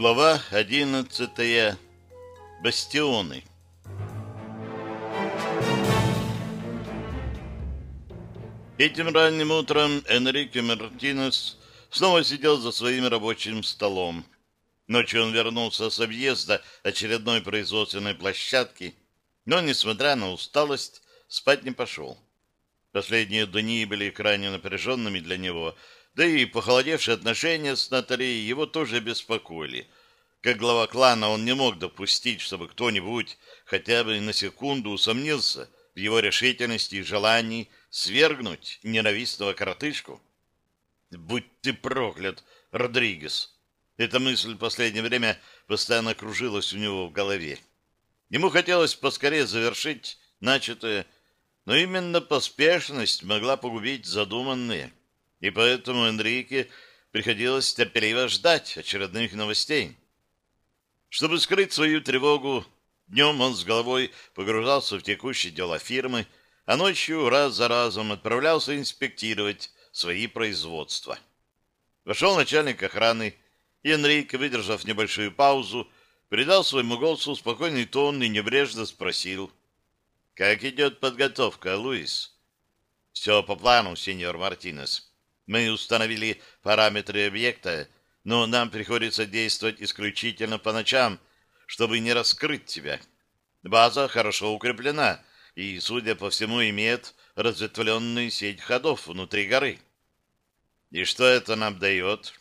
Глава одиннадцатая. Бастионы. Этим ранним утром Энрике Мартинес снова сидел за своим рабочим столом. Ночью он вернулся с объезда очередной производственной площадки, но, несмотря на усталость, спать не пошел. Последние дни были крайне напряженными для него, да и похолодевшие отношения с Натальей его тоже беспокоили. Как глава клана он не мог допустить, чтобы кто-нибудь хотя бы на секунду усомнился в его решительности и желании свергнуть ненавистного коротышку. «Будь ты проклят, Родригес!» Эта мысль в последнее время постоянно кружилась у него в голове. Ему хотелось поскорее завершить начатое, но именно поспешность могла погубить задуманное, и поэтому Энрике приходилось терпеливо ждать очередных новостей. Чтобы скрыть свою тревогу, днем он с головой погружался в текущие дела фирмы, а ночью раз за разом отправлялся инспектировать свои производства. Вошел начальник охраны, и Энрике, выдержав небольшую паузу, придал своему голосу спокойный тон и небрежно спросил. «Как идет подготовка, Луис?» «Все по плану, сеньор Мартинес. Мы установили параметры объекта, но нам приходится действовать исключительно по ночам, чтобы не раскрыть тебя. База хорошо укреплена и, судя по всему, имеет разветвленную сеть ходов внутри горы. И что это нам дает?»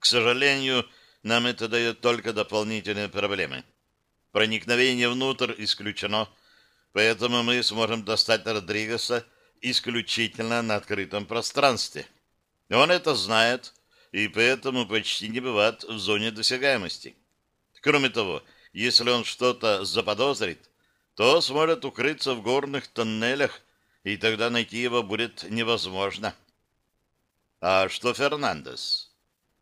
К сожалению, нам это дает только дополнительные проблемы. Проникновение внутрь исключено, поэтому мы сможем достать Родригеса исключительно на открытом пространстве. Он это знает, и поэтому почти не бывает в зоне досягаемости. Кроме того, если он что-то заподозрит, то сможет укрыться в горных тоннелях, и тогда найти его будет невозможно. А что Фернандес?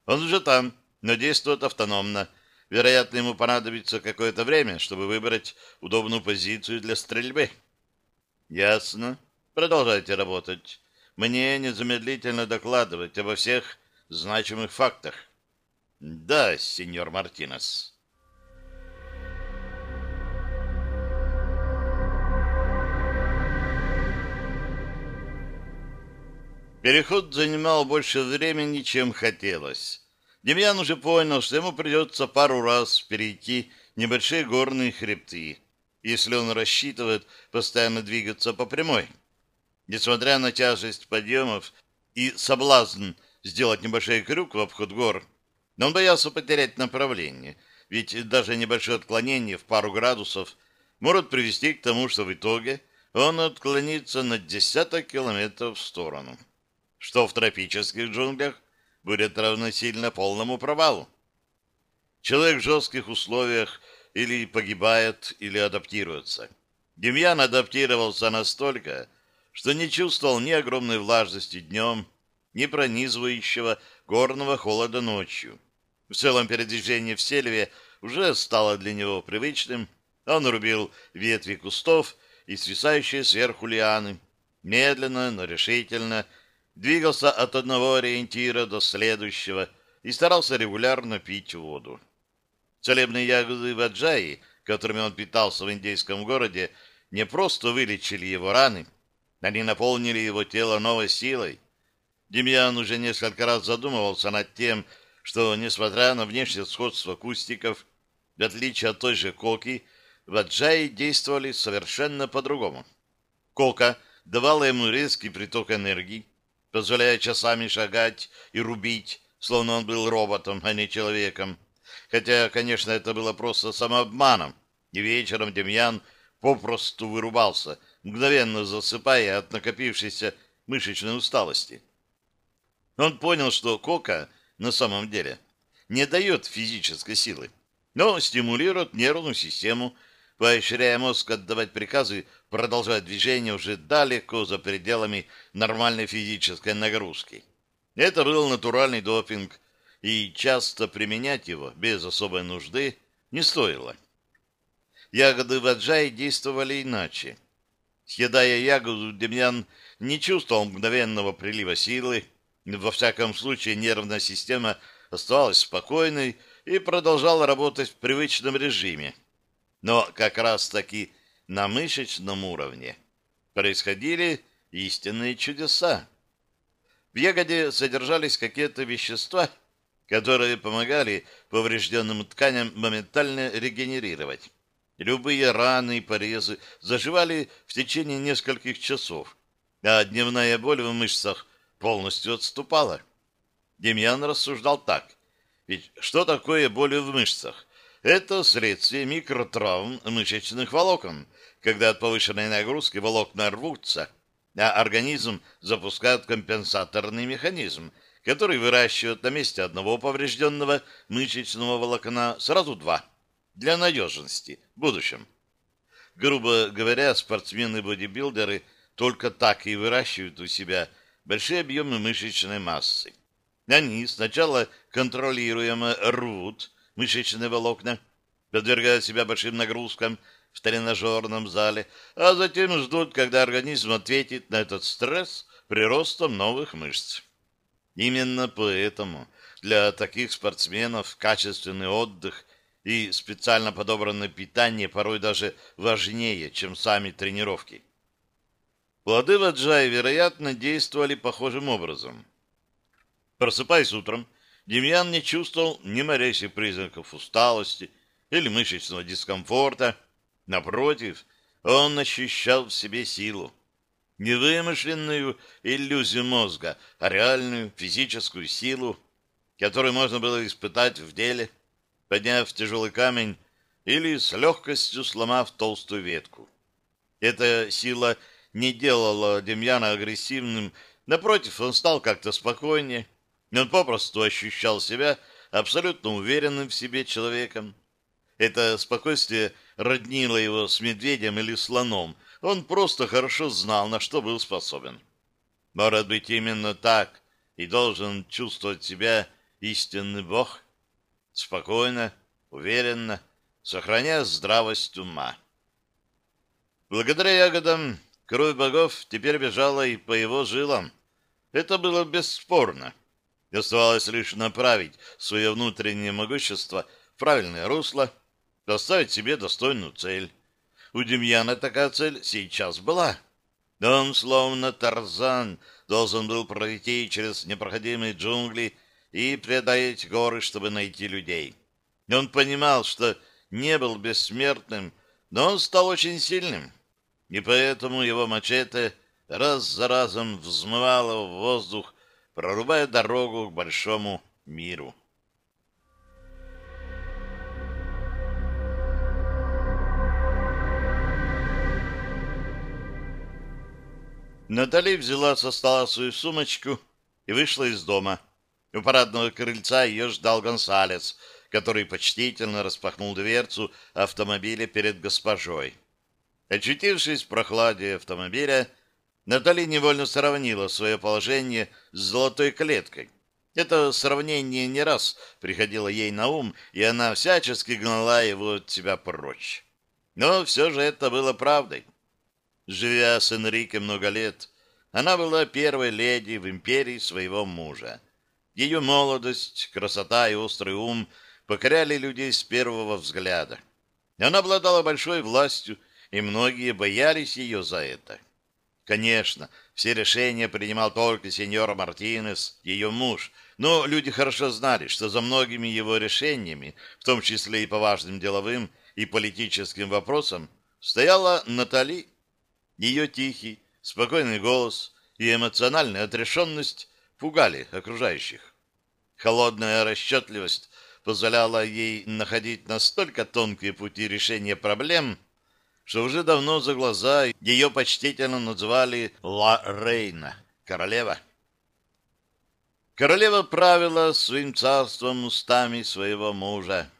Он уже там, но действует автономно. Вероятно, ему понадобится какое-то время, чтобы выбрать удобную позицию для стрельбы. Ясно. Продолжайте работать. Мне незамедлительно докладывать обо всех значимых фактах. Да, сеньор Мартинес. Переход занимал больше времени, чем хотелось. Демьян уже понял, что ему придется пару раз перейти небольшие горные хребты, если он рассчитывает постоянно двигаться по прямой. Несмотря на тяжесть подъемов и соблазн сделать небольшой крюк в обход гор, он боялся потерять направление, ведь даже небольшое отклонение в пару градусов может привести к тому, что в итоге он отклонится на десяток километров в сторону, что в тропических джунглях будет равносильно полному провалу. Человек в жестких условиях или погибает, или адаптируется. Демьян адаптировался настолько, что не чувствовал ни огромной влажности днем, ни пронизывающего горного холода ночью. В целом передвижение в сельве уже стало для него привычным. Он рубил ветви кустов и свисающие сверху лианы, медленно, но решительно, двигался от одного ориентира до следующего и старался регулярно пить воду. Целебные ягоды ваджаи, которыми он питался в индейском городе, не просто вылечили его раны, они наполнили его тело новой силой. Демьян уже несколько раз задумывался над тем, что, несмотря на внешнее сходство кустиков, в отличие от той же коки, ваджаи действовали совершенно по-другому. Кока давала ему резкий приток энергии, позволяя часами шагать и рубить, словно он был роботом, а не человеком. Хотя, конечно, это было просто самообманом, и вечером Демьян попросту вырубался, мгновенно засыпая от накопившейся мышечной усталости. Он понял, что кока на самом деле не дает физической силы, но стимулирует нервную систему, поощряя мозг отдавать приказы продолжать движение уже далеко за пределами нормальной физической нагрузки. Это был натуральный допинг, и часто применять его без особой нужды не стоило. Ягоды ваджай действовали иначе. Съедая ягоду, Демьян не чувствовал мгновенного прилива силы, во всяком случае нервная система оставалась спокойной и продолжал работать в привычном режиме. Но как раз-таки на мышечном уровне происходили истинные чудеса. В ягоде содержались какие-то вещества, которые помогали поврежденным тканям моментально регенерировать. Любые раны и порезы заживали в течение нескольких часов, а дневная боль в мышцах полностью отступала. Демьян рассуждал так. Ведь что такое боль в мышцах? Это следствие микротравм мышечных волокон, когда от повышенной нагрузки волокна рвутся, а организм запускает компенсаторный механизм, который выращивает на месте одного поврежденного мышечного волокна сразу два, для надежности в будущем. Грубо говоря, спортсмены-бодибилдеры только так и выращивают у себя большие объемы мышечной массы. Они сначала контролируемо рвут мышечные волокна, подвергая себя большим нагрузкам в тренажерном зале, а затем ждут, когда организм ответит на этот стресс приростом новых мышц. Именно поэтому для таких спортсменов качественный отдых и специально подобранное питание порой даже важнее, чем сами тренировки. Плоды ваджай, вероятно, действовали похожим образом. Просыпаясь утром, Демьян не чувствовал ни малейших признаков усталости или мышечного дискомфорта. Напротив, он ощущал в себе силу. Не вымышленную иллюзию мозга, а реальную физическую силу, которую можно было испытать в деле, подняв тяжелый камень или с легкостью сломав толстую ветку. Эта сила не делала Демьяна агрессивным, напротив, он стал как-то спокойнее, он попросту ощущал себя абсолютно уверенным в себе человеком. Это спокойствие роднило его с медведем или слоном. Он просто хорошо знал, на что был способен. Может быть, именно так и должен чувствовать себя истинный Бог? Спокойно, уверенно, сохраняя здравость ума. Благодаря ягодам кровь богов теперь бежала и по его жилам. Это было бесспорно. Оставалось лишь направить свое внутреннее могущество в правильное русло, поставить себе достойную цель. У Демьяна такая цель сейчас была. Он, словно Тарзан, должен был пройти через непроходимые джунгли и преодолеть горы, чтобы найти людей. Он понимал, что не был бессмертным, но он стал очень сильным, и поэтому его мачете раз за разом взмывало в воздух прорубая дорогу к большому миру. Натали взяла со стола свою сумочку и вышла из дома. У парадного крыльца ее ждал Гонсалес, который почтительно распахнул дверцу автомобиля перед госпожой. Очутившись в прохладе автомобиля, Натали невольно сравнила свое положение с золотой клеткой. Это сравнение не раз приходило ей на ум, и она всячески гнала его от себя прочь. Но все же это было правдой. Живя с Энрике много лет, она была первой леди в империи своего мужа. Ее молодость, красота и острый ум покоряли людей с первого взгляда. Она обладала большой властью, и многие боялись ее за это. Конечно, все решения принимал только сеньор Мартинес, ее муж, но люди хорошо знали, что за многими его решениями, в том числе и по важным деловым и политическим вопросам, стояла Натали. Ее тихий, спокойный голос и эмоциональная отрешенность пугали окружающих. Холодная расчетливость позволяла ей находить настолько тонкие пути решения проблем, что уже давно за глаза ее почтительно называли Ла Рейна, королева. Королева правила своим царством устами своего мужа.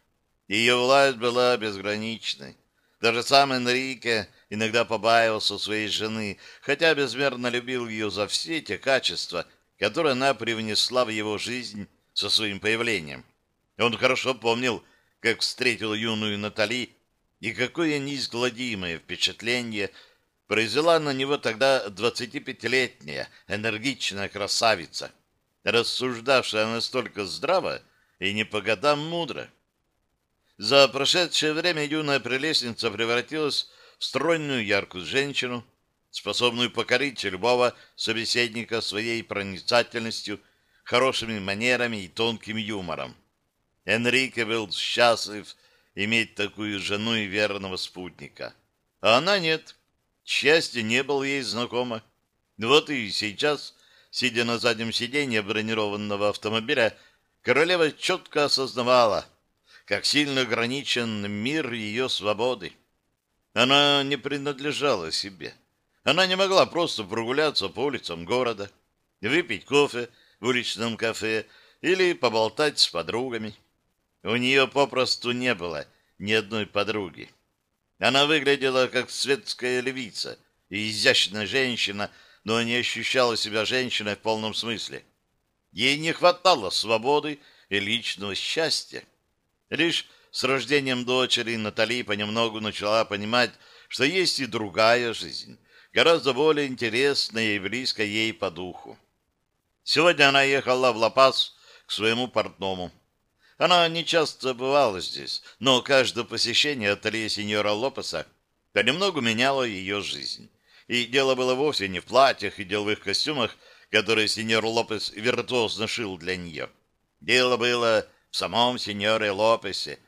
Ее власть была безграничной. Даже сам Энрике иногда побаивался своей жены, хотя безмерно любил ее за все те качества, которые она привнесла в его жизнь со своим появлением. Он хорошо помнил, как встретил юную Натали и какое неизгладимое впечатление произвела на него тогда 25-летняя энергичная красавица, рассуждавшая настолько здраво и не по годам мудро. За прошедшее время юная прелестница превратилась в стройную яркую женщину, способную покорить любого собеседника своей проницательностью, хорошими манерами и тонким юмором. Энрике был счастлив иметь такую жену и верного спутника. А она нет. Счастье не было ей знакомо. Вот и сейчас, сидя на заднем сиденье бронированного автомобиля, королева четко осознавала, как сильно ограничен мир ее свободы. Она не принадлежала себе. Она не могла просто прогуляться по улицам города, выпить кофе в уличном кафе или поболтать с подругами. У нее попросту не было ни одной подруги. Она выглядела как светская львица и изящная женщина, но не ощущала себя женщиной в полном смысле. Ей не хватало свободы и личного счастья. Лишь с рождением дочери Натали понемногу начала понимать, что есть и другая жизнь, гораздо более интересная и близкая ей по духу. Сегодня она ехала в Лапас к своему портному. Она не часто бывала здесь, но каждое посещение ателье сеньора Лопеса понемногу меняло ее жизнь. И дело было вовсе не в платьях и деловых костюмах, которые сеньор Лопес виртуозно шил для нее. Дело было в самом сеньоре Лопесе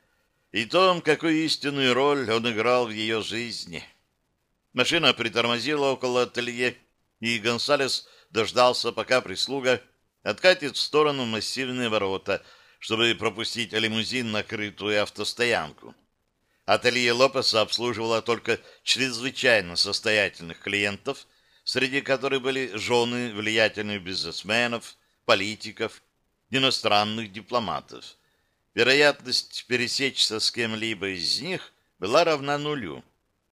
и том, какую истинную роль он играл в ее жизни. Машина притормозила около ателье, и Гонсалес дождался, пока прислуга откатит в сторону массивные ворота — чтобы пропустить лимузин на крытую автостоянку. Ателье Лопеса обслуживало только чрезвычайно состоятельных клиентов, среди которых были жены влиятельных бизнесменов, политиков, иностранных дипломатов. Вероятность пересечься с кем-либо из них была равна нулю,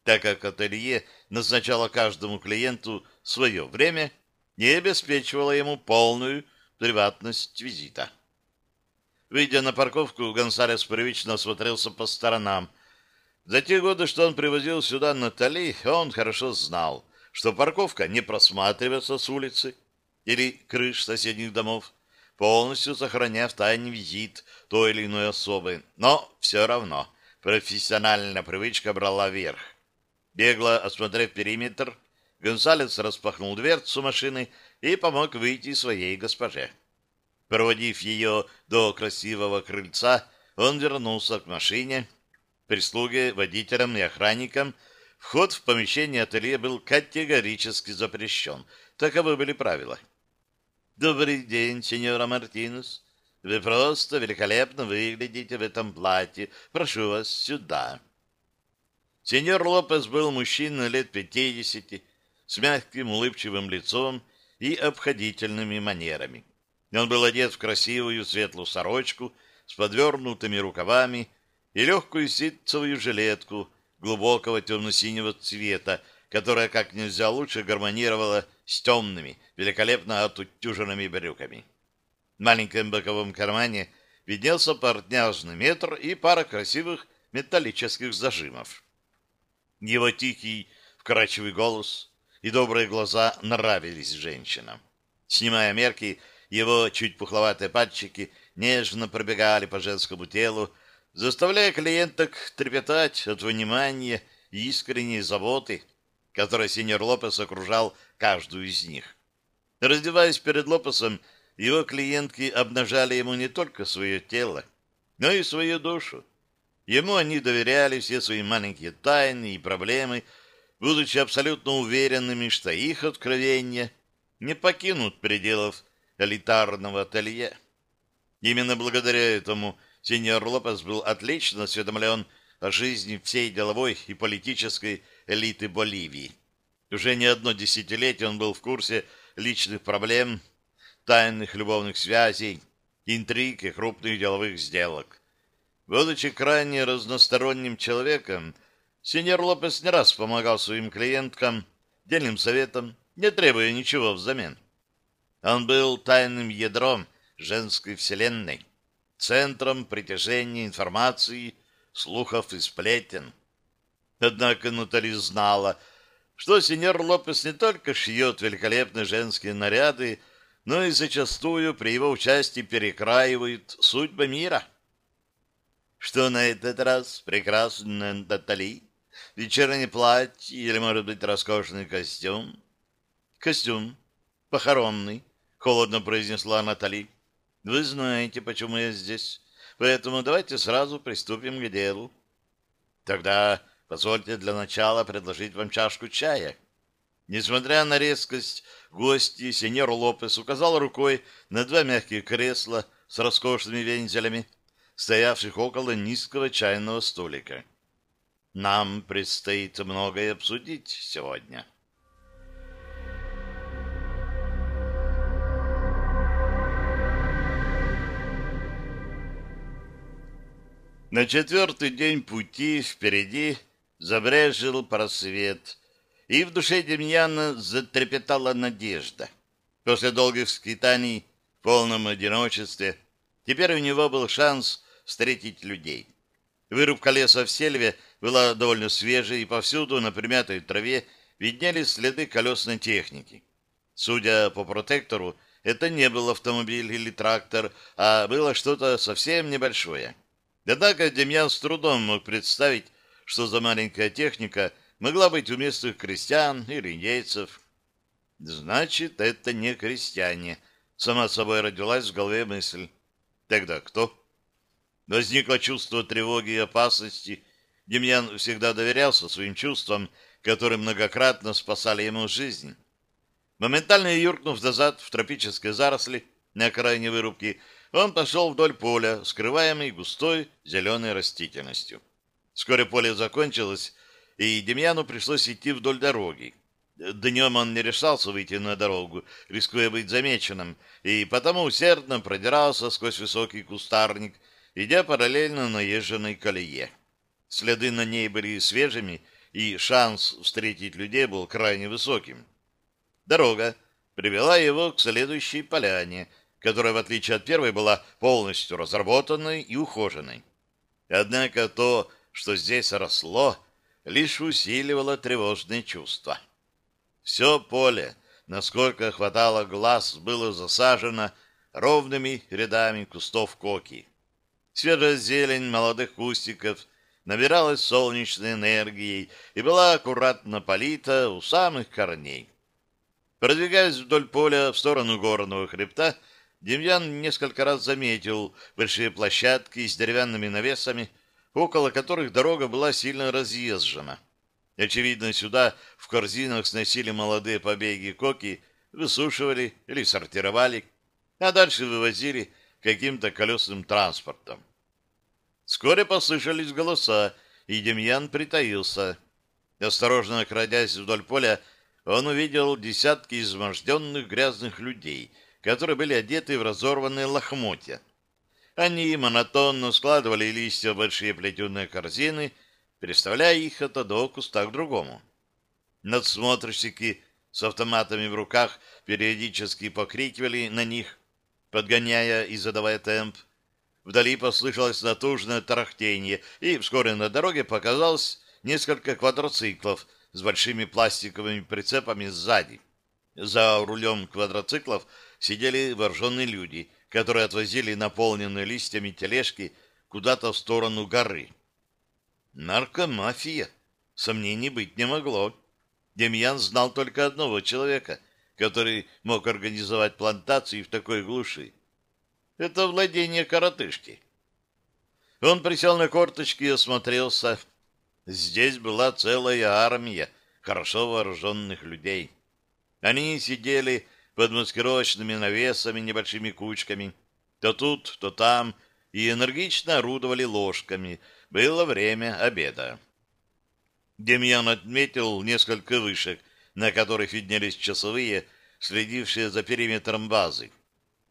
так как ателье назначало каждому клиенту свое время и обеспечивало ему полную приватность визита. Выйдя на парковку, Гонсалес привычно осмотрелся по сторонам. За те годы, что он привозил сюда Натали, он хорошо знал, что парковка не просматривается с улицы или крыш соседних домов, полностью сохраняя в тайне визит той или иной особы. Но все равно профессиональная привычка брала верх. Бегло осмотрев периметр, Гонсалес распахнул дверцу машины и помог выйти своей госпоже. Проводив ее до красивого крыльца, он вернулся к машине. Прислуге, водителям и охранникам вход в помещение ателье был категорически запрещен. Таковы были правила. «Добрый день, сеньора Мартинес. Вы просто великолепно выглядите в этом платье. Прошу вас сюда». Сеньор Лопес был мужчиной лет пятидесяти, с мягким улыбчивым лицом и обходительными манерами. Он был одет в красивую светлую сорочку с подвернутыми рукавами и легкую ситцевую жилетку глубокого темно-синего цвета, которая как нельзя лучше гармонировала с темными, великолепно отутюженными брюками. В маленьком боковом кармане виднелся портняжный метр и пара красивых металлических зажимов. Его тихий, вкрадчивый голос и добрые глаза нравились женщинам. Снимая мерки, его чуть пухловатые пальчики нежно пробегали по женскому телу, заставляя клиенток трепетать от внимания и искренней заботы, которой сеньор Лопес окружал каждую из них. Раздеваясь перед Лопесом, его клиентки обнажали ему не только свое тело, но и свою душу. Ему они доверяли все свои маленькие тайны и проблемы, будучи абсолютно уверенными, что их откровения не покинут пределов элитарного ателье. Именно благодаря этому сеньор Лопес был отлично осведомлен о жизни всей деловой и политической элиты Боливии. Уже не одно десятилетие он был в курсе личных проблем, тайных любовных связей, интриг и крупных деловых сделок. Будучи крайне разносторонним человеком, сеньор Лопес не раз помогал своим клиенткам дельным советом, не требуя ничего взамен. Он был тайным ядром женской вселенной, центром притяжения информации, слухов и сплетен. Однако Натали знала, что сеньор Лопес не только шьет великолепные женские наряды, но и зачастую при его участии перекраивает судьбы мира. Что на этот раз, прекрасная Натали? Вечернее платье или, может быть, роскошный костюм? Костюм. Похоронный, холодно произнесла Натали. Вы знаете, почему я здесь. Поэтому давайте сразу приступим к делу. Тогда позвольте для начала предложить вам чашку чая. Несмотря на резкость гости, сеньор Лопес указал рукой на два мягкие кресла с роскошными вензелями, стоявших около низкого чайного столика. Нам предстоит многое обсудить сегодня. На четвертый день пути впереди забрежил просвет, и в душе Демьяна затрепетала надежда. После долгих скитаний в полном одиночестве теперь у него был шанс встретить людей. Вырубка леса в сельве была довольно свежей, и повсюду на примятой траве виднелись следы колесной техники. Судя по протектору, это не был автомобиль или трактор, а было что-то совсем небольшое. Однако Демьян с трудом мог представить, что за маленькая техника могла быть у местных крестьян или индейцев. Значит, это не крестьяне. Сама собой родилась в голове мысль. Тогда кто? Возникло чувство тревоги и опасности. Демьян всегда доверялся своим чувствам, которые многократно спасали ему жизнь. Моментально юркнув назад в тропические заросли на окраине вырубки, он пошел вдоль поля, скрываемый густой зеленой растительностью. Вскоре поле закончилось, и Демьяну пришлось идти вдоль дороги. Днем он не решался выйти на дорогу, рискуя быть замеченным, и потому усердно продирался сквозь высокий кустарник, идя параллельно наезженной колее. Следы на ней были свежими, и шанс встретить людей был крайне высоким. Дорога привела его к следующей поляне, которая, в отличие от первой, была полностью разработанной и ухоженной. Однако то, что здесь росло, лишь усиливало тревожные чувства. Все поле, насколько хватало глаз, было засажено ровными рядами кустов коки. Свежая зелень молодых кустиков набиралась солнечной энергией и была аккуратно полита у самых корней. Продвигаясь вдоль поля в сторону горного хребта, Демьян несколько раз заметил большие площадки с деревянными навесами, около которых дорога была сильно разъезжена. Очевидно, сюда в корзинах сносили молодые побеги коки, высушивали или сортировали, а дальше вывозили каким-то колесным транспортом. Вскоре послышались голоса, и Демьян притаился. Осторожно крадясь вдоль поля, он увидел десятки изможденных грязных людей — которые были одеты в разорванные лохмотья. Они монотонно складывали листья в большие плетеные корзины, переставляя их от одного куста к другому. Надсмотрщики с автоматами в руках периодически покрикивали на них, подгоняя и задавая темп. Вдали послышалось натужное тарахтение, и вскоре на дороге показалось несколько квадроциклов с большими пластиковыми прицепами сзади. За рулем квадроциклов сидели вооруженные люди, которые отвозили наполненные листьями тележки куда-то в сторону горы. Наркомафия. Сомнений быть не могло. Демьян знал только одного человека, который мог организовать плантации в такой глуши. Это владение коротышки. Он присел на корточки и осмотрелся. Здесь была целая армия хорошо вооруженных людей. Они сидели под маскировочными навесами небольшими кучками, то тут, то там, и энергично орудовали ложками. Было время обеда. Демьян отметил несколько вышек, на которых виднелись часовые, следившие за периметром базы.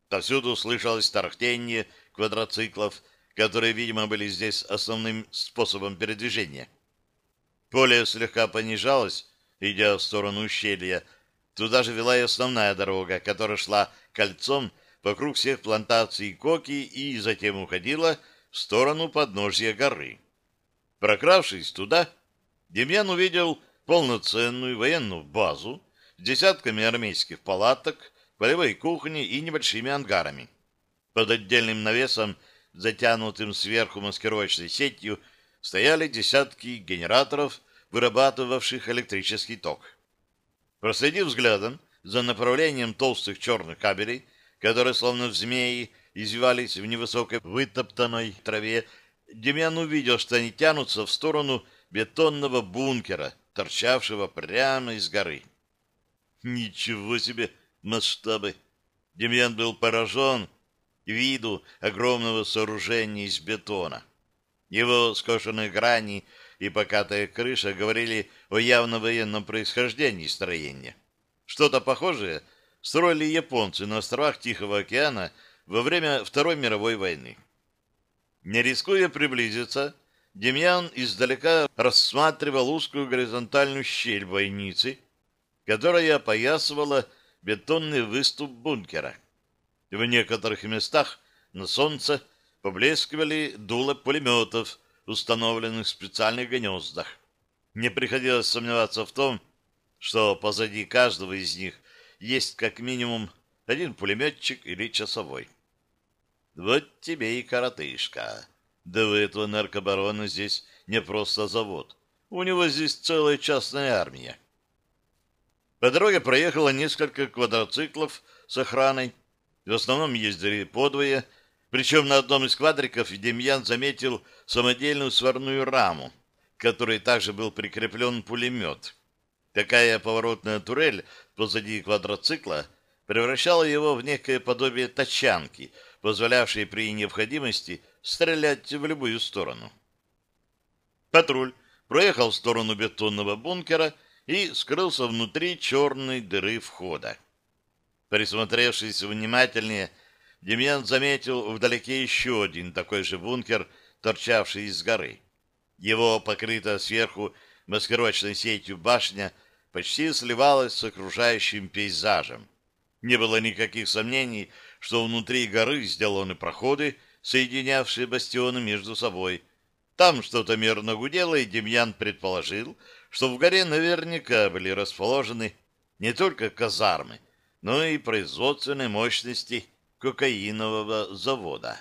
Повсюду слышалось тарахтение квадроциклов, которые, видимо, были здесь основным способом передвижения. Поле слегка понижалось, идя в сторону ущелья, Туда же вела и основная дорога, которая шла кольцом вокруг всех плантаций коки и затем уходила в сторону подножья горы. Прокравшись туда, Демьян увидел полноценную военную базу с десятками армейских палаток, полевой кухни и небольшими ангарами. Под отдельным навесом затянутым сверху маскировочной сетью, стояли десятки генераторов, вырабатывавших электрический ток. Проследив взглядом за направлением толстых черных кабелей, которые, словно змеи, извивались в невысокой вытоптанной траве, Демьян увидел, что они тянутся в сторону бетонного бункера, торчавшего прямо из горы. Ничего себе масштабы! Демьян был поражен виду огромного сооружения из бетона. Его скошенные грани и покатая крыша говорили о явно военном происхождении строения. Что-то похожее строили японцы на островах Тихого океана во время Второй мировой войны. Не рискуя приблизиться, Демьян издалека рассматривал узкую горизонтальную щель бойницы, которая опоясывала бетонный выступ бункера. В некоторых местах на солнце поблескивали дула пулеметов, установленных в специальных гнездах. Не приходилось сомневаться в том, что позади каждого из них есть как минимум один пулеметчик или часовой. Вот тебе и коротышка. Да у этого наркобарона здесь не просто завод. У него здесь целая частная армия. По дороге проехало несколько квадроциклов с охраной. В основном ездили подвое, причем на одном из квадриков Демьян заметил самодельную сварную раму, к которой также был прикреплен пулемет. Такая поворотная турель позади квадроцикла превращала его в некое подобие тачанки, позволявшей при необходимости стрелять в любую сторону. Патруль проехал в сторону бетонного бункера и скрылся внутри черной дыры входа. Присмотревшись внимательнее, Демьян заметил вдалеке еще один такой же бункер, торчавший из горы. Его покрытая сверху маскировочной сетью башня почти сливалась с окружающим пейзажем. Не было никаких сомнений, что внутри горы сделаны проходы, соединявшие бастионы между собой. Там что-то мерно гудело, и Демьян предположил, что в горе наверняка были расположены не только казармы, но и производственные мощности кокаинового завода.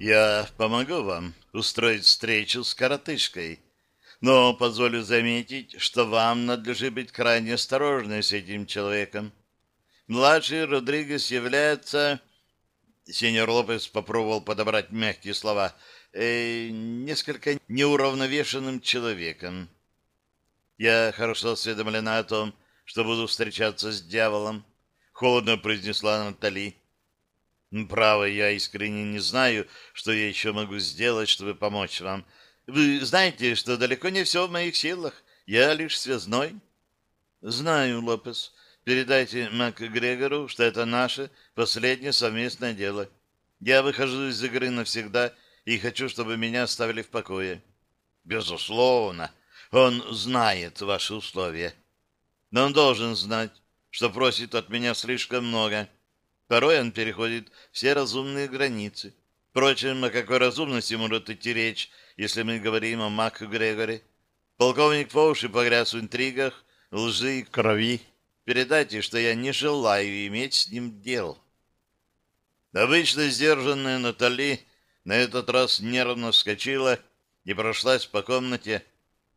Я помогу вам устроить встречу с коротышкой, но позволю заметить, что вам надлежит быть крайне осторожны с этим человеком. Младший Родригес является... Сеньор Лопес попробовал подобрать мягкие слова — э, несколько неуравновешенным человеком. Я хорошо осведомлена о том, что буду встречаться с дьяволом, холодно произнесла Натали. Право, я искренне не знаю, что я еще могу сделать, чтобы помочь вам. Вы знаете, что далеко не все в моих силах. Я лишь связной. Знаю, Лопес. Передайте МакГрегору, что это наше последнее совместное дело. Я выхожу из игры навсегда и хочу, чтобы меня оставили в покое. Безусловно, он знает ваши условия. Но он должен знать, что просит от меня слишком много. Порой он переходит все разумные границы. Впрочем, о какой разумности может идти речь, если мы говорим о Мак Грегоре? Полковник по уши погряз в интригах, лжи и крови. Передайте, что я не желаю иметь с ним дел. Обычно сдержанная Натали на этот раз нервно вскочила и прошлась по комнате.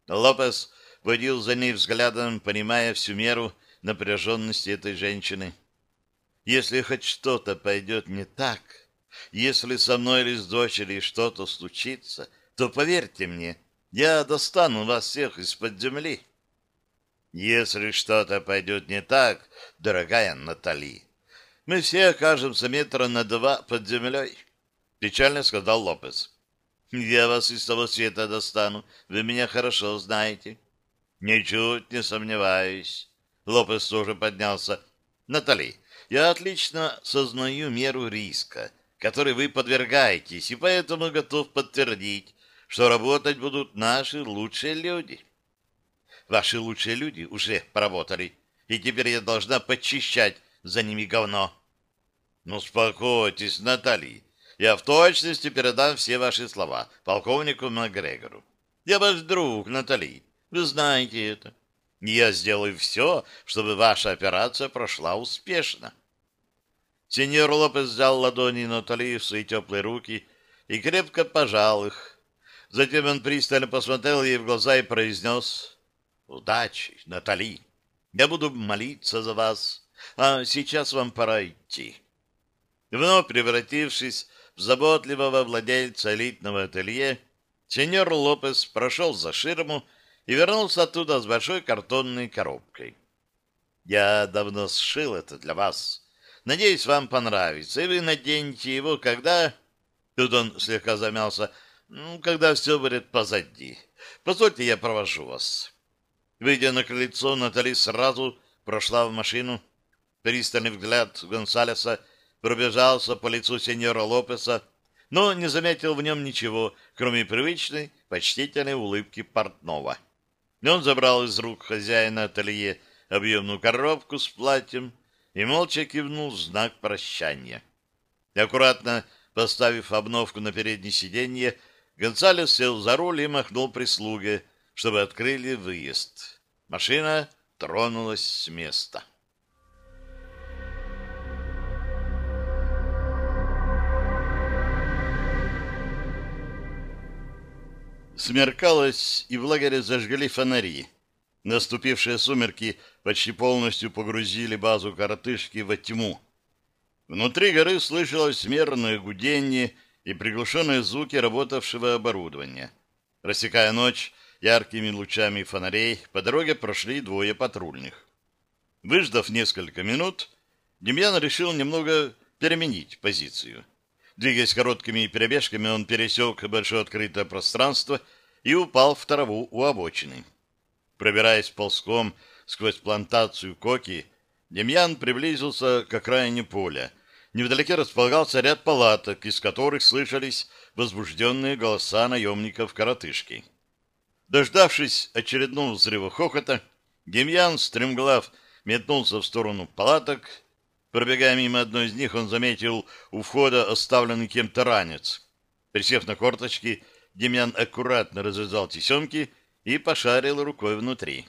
Лопес водил за ней взглядом, понимая всю меру напряженности этой женщины. Если хоть что-то пойдет не так, если со мной или с дочерью что-то случится, то поверьте мне, я достану вас всех из-под земли. Если что-то пойдет не так, дорогая Натали, мы все окажемся метра на два под землей печально сказал Лопес. Я вас из того света достану, вы меня хорошо знаете. Ничуть не сомневаюсь. Лопес тоже поднялся. Натали, я отлично сознаю меру риска, который вы подвергаетесь, и поэтому готов подтвердить, что работать будут наши лучшие люди. Ваши лучшие люди уже поработали, и теперь я должна почищать за ними говно. Ну, успокойтесь, Наталья. Я в точности передам все ваши слова полковнику Макгрегору. Я ваш друг, Натали. Вы знаете это. Я сделаю все, чтобы ваша операция прошла успешно. Сеньор Лопес взял ладони Натали в свои теплые руки и крепко пожал их. Затем он пристально посмотрел ей в глаза и произнес «Удачи, Натали! Я буду молиться за вас, а сейчас вам пора идти». Вновь превратившись в заботливого владельца элитного ателье, сеньор Лопес прошел за ширму и вернулся оттуда с большой картонной коробкой. «Я давно сшил это для вас. Надеюсь, вам понравится, и вы наденете его, когда...» Тут он слегка замялся. «Ну, когда все будет позади. Позвольте, я провожу вас». Выйдя на крыльцо, Натали сразу прошла в машину. Пристальный взгляд Гонсалеса пробежался по лицу сеньора Лопеса, но не заметил в нем ничего, кроме привычной, почтительной улыбки портного. Он забрал из рук хозяина ателье объемную коробку с платьем и молча кивнул знак прощания. И аккуратно поставив обновку на переднее сиденье, Гонсалес сел за руль и махнул прислуге, чтобы открыли выезд. Машина тронулась с места. Смеркалось, и в лагере зажгли фонари. Наступившие сумерки почти полностью погрузили базу коротышки во тьму. Внутри горы слышалось мерное гудение и приглушенные звуки работавшего оборудования. Рассекая ночь яркими лучами фонарей, по дороге прошли двое патрульных. Выждав несколько минут, Демьян решил немного переменить позицию. Двигаясь короткими перебежками, он пересек большое открытое пространство и упал в траву у обочины. Пробираясь ползком сквозь плантацию коки, Демьян приблизился к окраине поля. Невдалеке располагался ряд палаток, из которых слышались возбужденные голоса наемников-коротышки. Дождавшись очередного взрыва хохота, Демьян, стремглав, метнулся в сторону палаток Пробегая мимо одной из них, он заметил у входа оставленный кем-то ранец. Присев на корточки, Демьян аккуратно развязал тесемки и пошарил рукой внутри.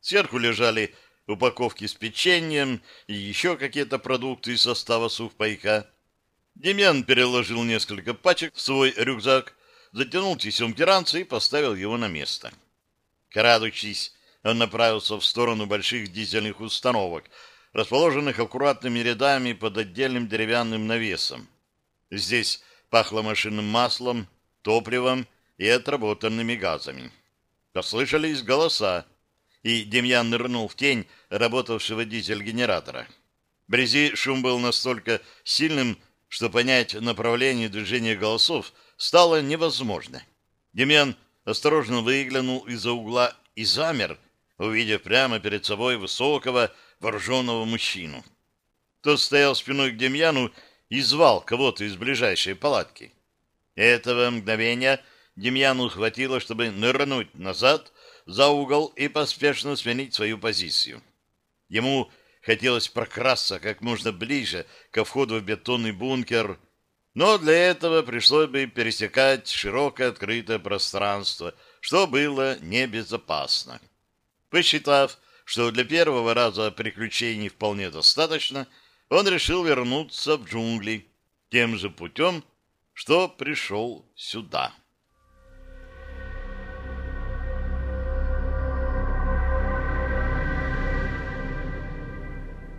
Сверху лежали упаковки с печеньем и еще какие-то продукты из состава сухпайка. Демьян переложил несколько пачек в свой рюкзак, затянул тесемки ранца и поставил его на место. Крадучись, он направился в сторону больших дизельных установок — расположенных аккуратными рядами под отдельным деревянным навесом. Здесь пахло машинным маслом, топливом и отработанными газами. Послышались голоса, и Демьян нырнул в тень работавшего дизель-генератора. Вблизи шум был настолько сильным, что понять направление движения голосов стало невозможно. Демьян осторожно выглянул из-за угла и замер, увидев прямо перед собой высокого, вооруженного мужчину. Тот стоял спиной к Демьяну и звал кого-то из ближайшей палатки. Этого мгновения Демьяну хватило, чтобы нырнуть назад за угол и поспешно сменить свою позицию. Ему хотелось прокрасться как можно ближе ко входу в бетонный бункер, но для этого пришлось бы пересекать широкое открытое пространство, что было небезопасно. Посчитав, что для первого раза приключений вполне достаточно, он решил вернуться в джунгли тем же путем, что пришел сюда.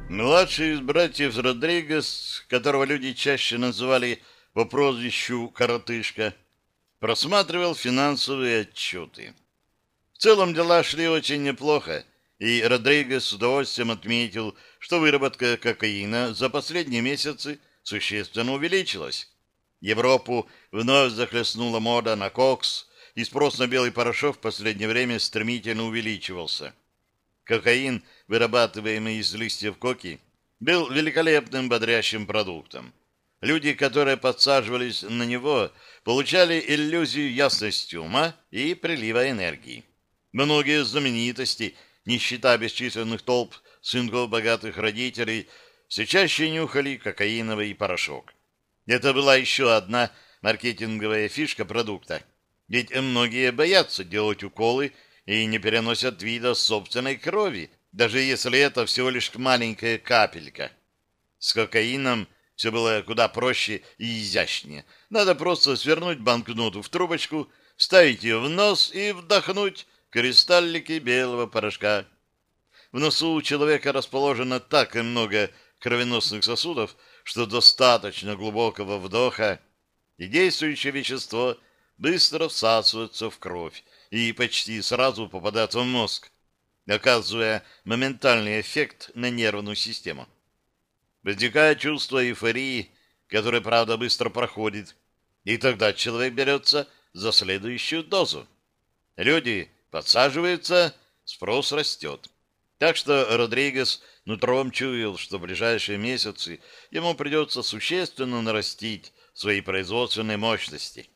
Младший из братьев Родригес, которого люди чаще называли по прозвищу «Коротышка», просматривал финансовые отчеты. В целом дела шли очень неплохо, и Родригес с удовольствием отметил, что выработка кокаина за последние месяцы существенно увеличилась. Европу вновь захлестнула мода на кокс, и спрос на белый порошок в последнее время стремительно увеличивался. Кокаин, вырабатываемый из листьев коки, был великолепным бодрящим продуктом. Люди, которые подсаживались на него, получали иллюзию ясности ума и прилива энергии. Многие знаменитости – не считая бесчисленных толп сынков богатых родителей, все чаще нюхали кокаиновый порошок. Это была еще одна маркетинговая фишка продукта. Ведь многие боятся делать уколы и не переносят вида собственной крови, даже если это всего лишь маленькая капелька. С кокаином все было куда проще и изящнее. Надо просто свернуть банкноту в трубочку, вставить ее в нос и вдохнуть кристаллики белого порошка. В носу у человека расположено так и много кровеносных сосудов, что достаточно глубокого вдоха, и действующее вещество быстро всасывается в кровь и почти сразу попадает в мозг, оказывая моментальный эффект на нервную систему. Возникает чувство эйфории, которое, правда, быстро проходит, и тогда человек берется за следующую дозу. Люди подсаживаются, спрос растет. Так что Родригес нутром чуял, что в ближайшие месяцы ему придется существенно нарастить свои производственные мощности.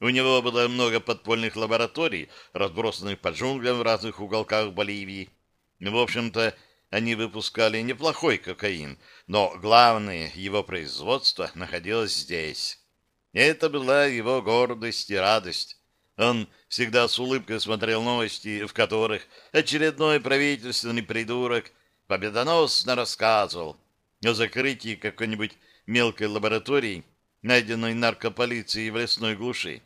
У него было много подпольных лабораторий, разбросанных по джунглям в разных уголках Боливии. В общем-то, они выпускали неплохой кокаин, но главное его производство находилось здесь. Это была его гордость и радость. Он всегда с улыбкой смотрел новости, в которых очередной правительственный придурок победоносно рассказывал о закрытии какой-нибудь мелкой лаборатории, найденной наркополицией в лесной глуши.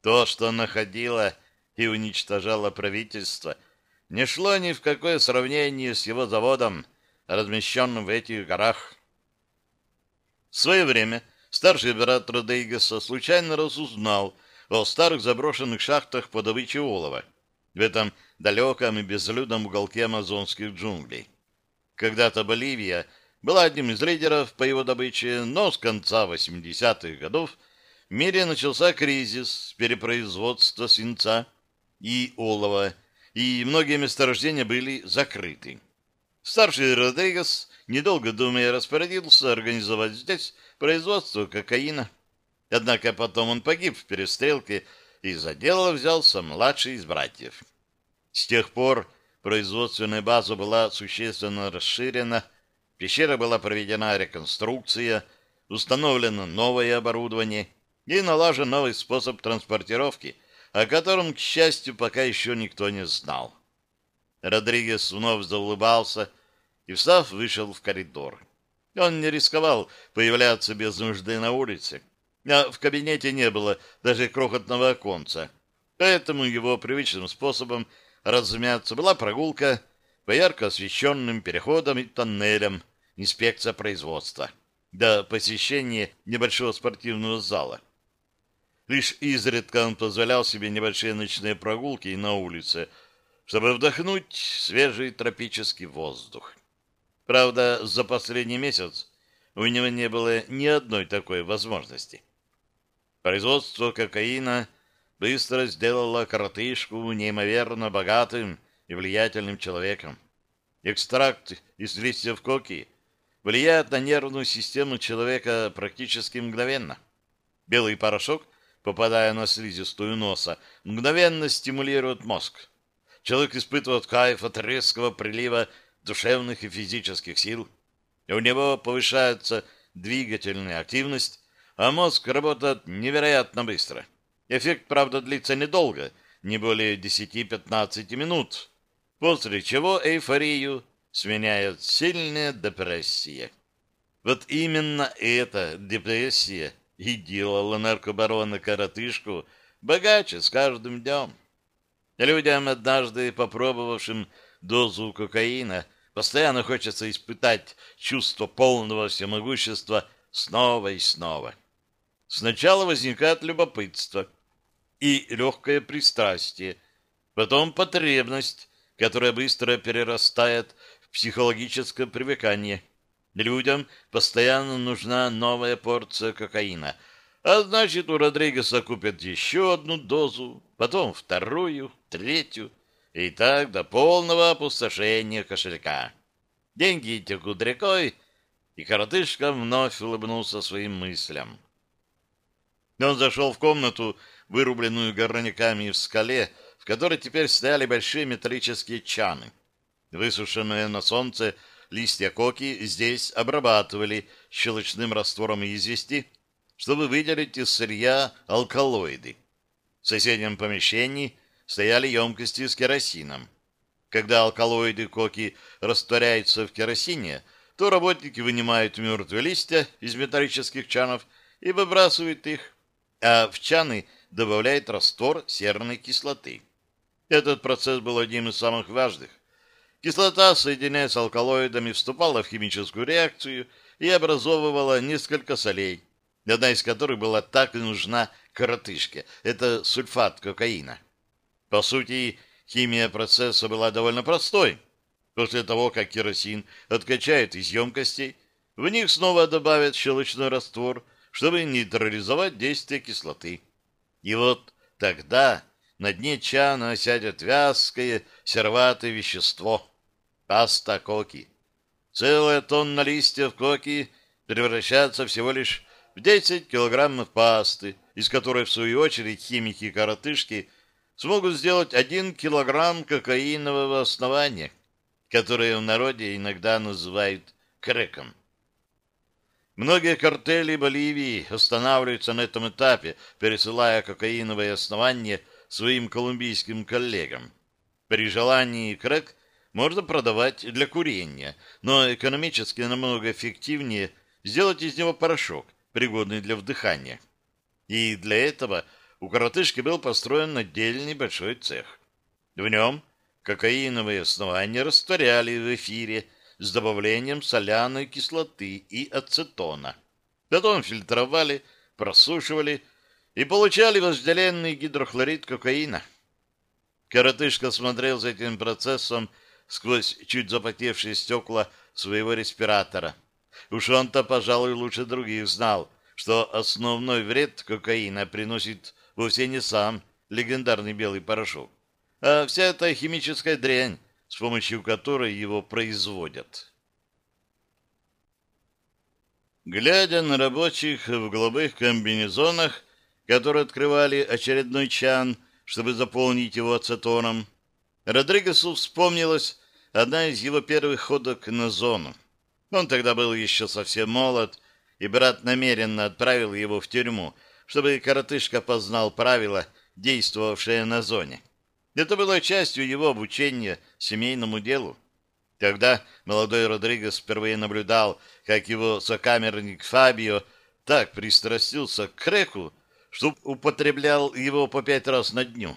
То, что находило и уничтожало правительство, не шло ни в какое сравнение с его заводом, размещенным в этих горах. В свое время старший брат Родейгеса случайно разузнал о старых заброшенных шахтах по добыче олова в этом далеком и безлюдном уголке амазонских джунглей. Когда-то Боливия была одним из лидеров по его добыче, но с конца 80-х годов в мире начался кризис перепроизводства свинца и олова, и многие месторождения были закрыты. Старший Родригес, недолго думая, распорядился организовать здесь производство кокаина. Однако потом он погиб в перестрелке, и за дело взялся младший из братьев. С тех пор производственная база была существенно расширена, пещера была проведена реконструкция, установлено новое оборудование и налажен новый способ транспортировки, о котором, к счастью, пока еще никто не знал. Родригес вновь заулыбался и, встав, вышел в коридор. Он не рисковал появляться без нужды на улице, а в кабинете не было даже крохотного оконца, поэтому его привычным способом размяться была прогулка по ярко освещенным переходам и тоннелям инспекция производства до посещения небольшого спортивного зала. Лишь изредка он позволял себе небольшие ночные прогулки на улице, чтобы вдохнуть свежий тропический воздух. Правда, за последний месяц у него не было ни одной такой возможности. Производство кокаина быстро сделало коротышку неимоверно богатым и влиятельным человеком. Экстракт из листьев коки влияет на нервную систему человека практически мгновенно. Белый порошок, попадая на слизистую носа, мгновенно стимулирует мозг. Человек испытывает кайф от резкого прилива душевных и физических сил. У него повышается двигательная активность, а мозг работает невероятно быстро. Эффект, правда, длится недолго, не более 10-15 минут, после чего эйфорию сменяет сильная депрессия. Вот именно эта депрессия и делала наркобарона-коротышку богаче с каждым днем. Людям, однажды попробовавшим дозу кокаина, постоянно хочется испытать чувство полного всемогущества снова и снова. Сначала возникает любопытство и легкое пристрастие, потом потребность, которая быстро перерастает в психологическое привыкание. Людям постоянно нужна новая порция кокаина, а значит, у Родригеса купят еще одну дозу, потом вторую, третью, и так до полного опустошения кошелька. Деньги текут рекой, и коротышка вновь улыбнулся своим мыслям. Он зашел в комнату, вырубленную горняками в скале, которой теперь стояли большие металлические чаны. Высушенные на солнце листья коки здесь обрабатывали щелочным раствором извести, чтобы выделить из сырья алкалоиды. В соседнем помещении стояли емкости с керосином. Когда алкалоиды коки растворяются в керосине, то работники вынимают мертвые листья из металлических чанов и выбрасывают их, а в чаны добавляют раствор серной кислоты. Этот процесс был одним из самых важных. Кислота, соединяясь с алкалоидами, вступала в химическую реакцию и образовывала несколько солей, одна из которых была так и нужна коротышке. Это сульфат кокаина. По сути, химия процесса была довольно простой. После того, как керосин откачают из емкостей, в них снова добавят щелочной раствор, чтобы нейтрализовать действие кислоты. И вот тогда на дне чана сядет вязкое серватое вещество — паста коки. Целая тонна листьев коки превращается всего лишь в 10 килограммов пасты, из которой, в свою очередь, химики-коротышки смогут сделать 1 килограмм кокаинового основания, которое в народе иногда называют крэком. Многие картели Боливии останавливаются на этом этапе, пересылая кокаиновое основание своим колумбийским коллегам. При желании крэк можно продавать для курения, но экономически намного эффективнее сделать из него порошок, пригодный для вдыхания. И для этого у коротышки был построен отдельный большой цех. В нем кокаиновые основания растворяли в эфире с добавлением соляной кислоты и ацетона. Потом фильтровали, просушивали и получали вожделенный гидрохлорид кокаина. Коротышка смотрел за этим процессом сквозь чуть запотевшие стекла своего респиратора. Уж он-то, пожалуй, лучше других знал, что основной вред кокаина приносит вовсе не сам легендарный белый порошок, а вся эта химическая дрянь, с помощью которой его производят. Глядя на рабочих в голубых комбинезонах, которые открывали очередной чан, чтобы заполнить его ацетоном, Родригесу вспомнилась одна из его первых ходок на зону. Он тогда был еще совсем молод, и брат намеренно отправил его в тюрьму, чтобы коротышка познал правила, действовавшие на зоне. Это было частью его обучения семейному делу. Тогда молодой Родригес впервые наблюдал, как его сокамерник Фабио так пристрастился к креку, что употреблял его по пять раз на дню.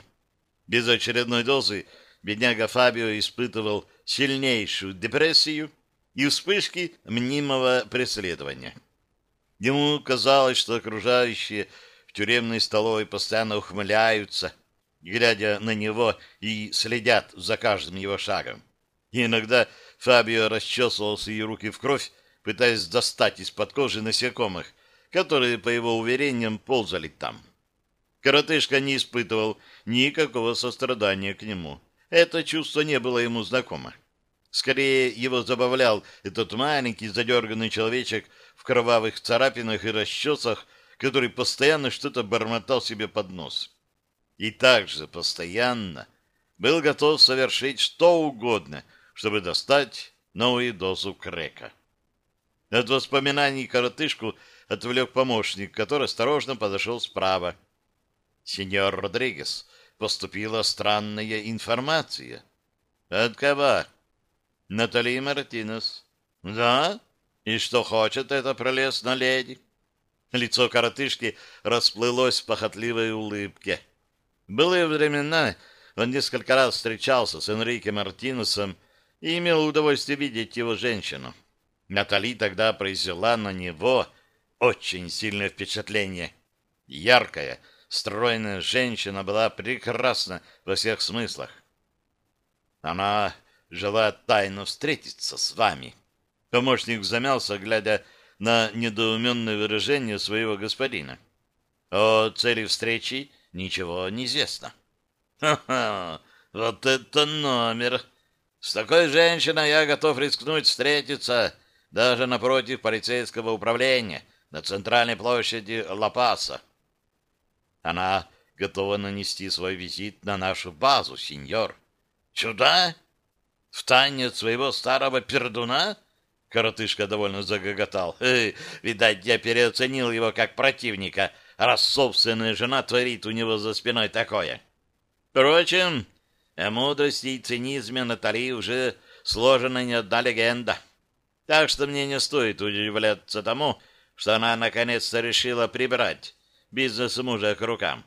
Без очередной дозы бедняга Фабио испытывал сильнейшую депрессию и вспышки мнимого преследования. Ему казалось, что окружающие в тюремной столовой постоянно ухмыляются, глядя на него и следят за каждым его шагом. И иногда Фабио расчесывал свои руки в кровь, пытаясь достать из-под кожи насекомых, которые, по его уверениям, ползали там. Коротышка не испытывал никакого сострадания к нему. Это чувство не было ему знакомо. Скорее, его забавлял этот маленький задерганный человечек в кровавых царапинах и расчесах, который постоянно что-то бормотал себе под нос. И также постоянно был готов совершить что угодно, чтобы достать новую дозу крека. От воспоминаний коротышку отвлек помощник, который осторожно подошел справа. «Сеньор Родригес, поступила странная информация». «От кого?» «Натали Мартинес». «Да? И что хочет эта прелестная леди?» Лицо коротышки расплылось в похотливой улыбке. В времена он несколько раз встречался с Энрике Мартинесом и имел удовольствие видеть его женщину. Натали тогда произвела на него очень сильное впечатление. Яркая, стройная женщина была прекрасна во всех смыслах. Она желает тайно встретиться с вами. Помощник замялся, глядя на недоуменное выражение своего господина. О цели встречи ничего не известно. Ха-ха, вот это номер! С такой женщиной я готов рискнуть встретиться даже напротив полицейского управления на центральной площади Ла-Паса. Она готова нанести свой визит на нашу базу, сеньор. Сюда? В тайне своего старого пердуна? Коротышка довольно загоготал. Эй, видать, я переоценил его как противника, раз собственная жена творит у него за спиной такое. Впрочем, о мудрости и цинизме Натали уже сложена не одна легенда. Так что мне не стоит удивляться тому, что она наконец-то решила прибрать бизнес мужа к рукам.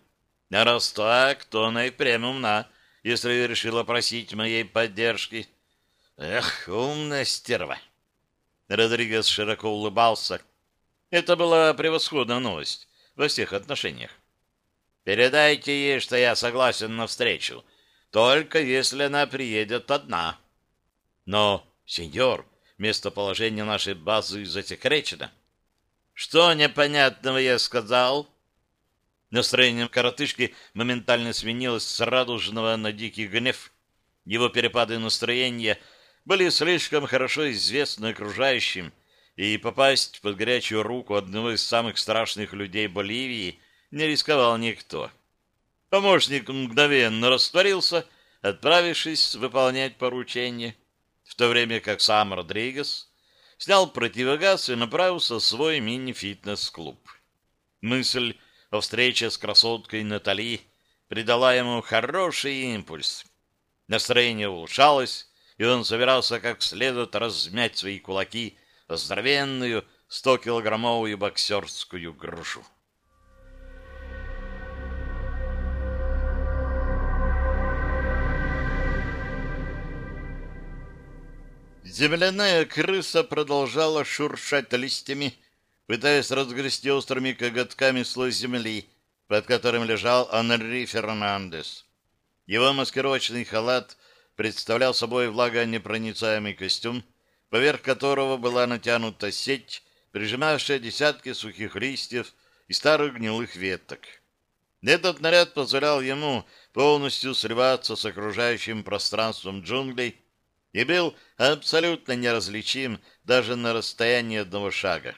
А раз так, то она и прямо умна, если решила просить моей поддержки. Эх, умная стерва. Родригес широко улыбался. Это была превосходная новость во всех отношениях. Передайте ей, что я согласен на встречу, только если она приедет одна. Но, сеньор, местоположение нашей базы засекречено. Что непонятного я сказал? Настроение коротышки моментально сменилось с радужного на дикий гнев. Его перепады настроения были слишком хорошо известны окружающим, и попасть под горячую руку одного из самых страшных людей Боливии не рисковал никто. Помощник мгновенно растворился, отправившись выполнять поручение, в то время как сам Родригес снял противогаз и направился в свой мини-фитнес-клуб. Мысль о встрече с красоткой Натали придала ему хороший импульс. Настроение улучшалось, и он собирался как следует размять свои кулаки здоровенную 100-килограммовую боксерскую грушу. Земляная крыса продолжала шуршать листьями, пытаясь разгрести острыми коготками слой земли, под которым лежал Анри Фернандес. Его маскировочный халат представлял собой влагонепроницаемый костюм, поверх которого была натянута сеть, прижимавшая десятки сухих листьев и старых гнилых веток. Этот наряд позволял ему полностью сливаться с окружающим пространством джунглей, и был абсолютно неразличим даже на расстоянии одного шага.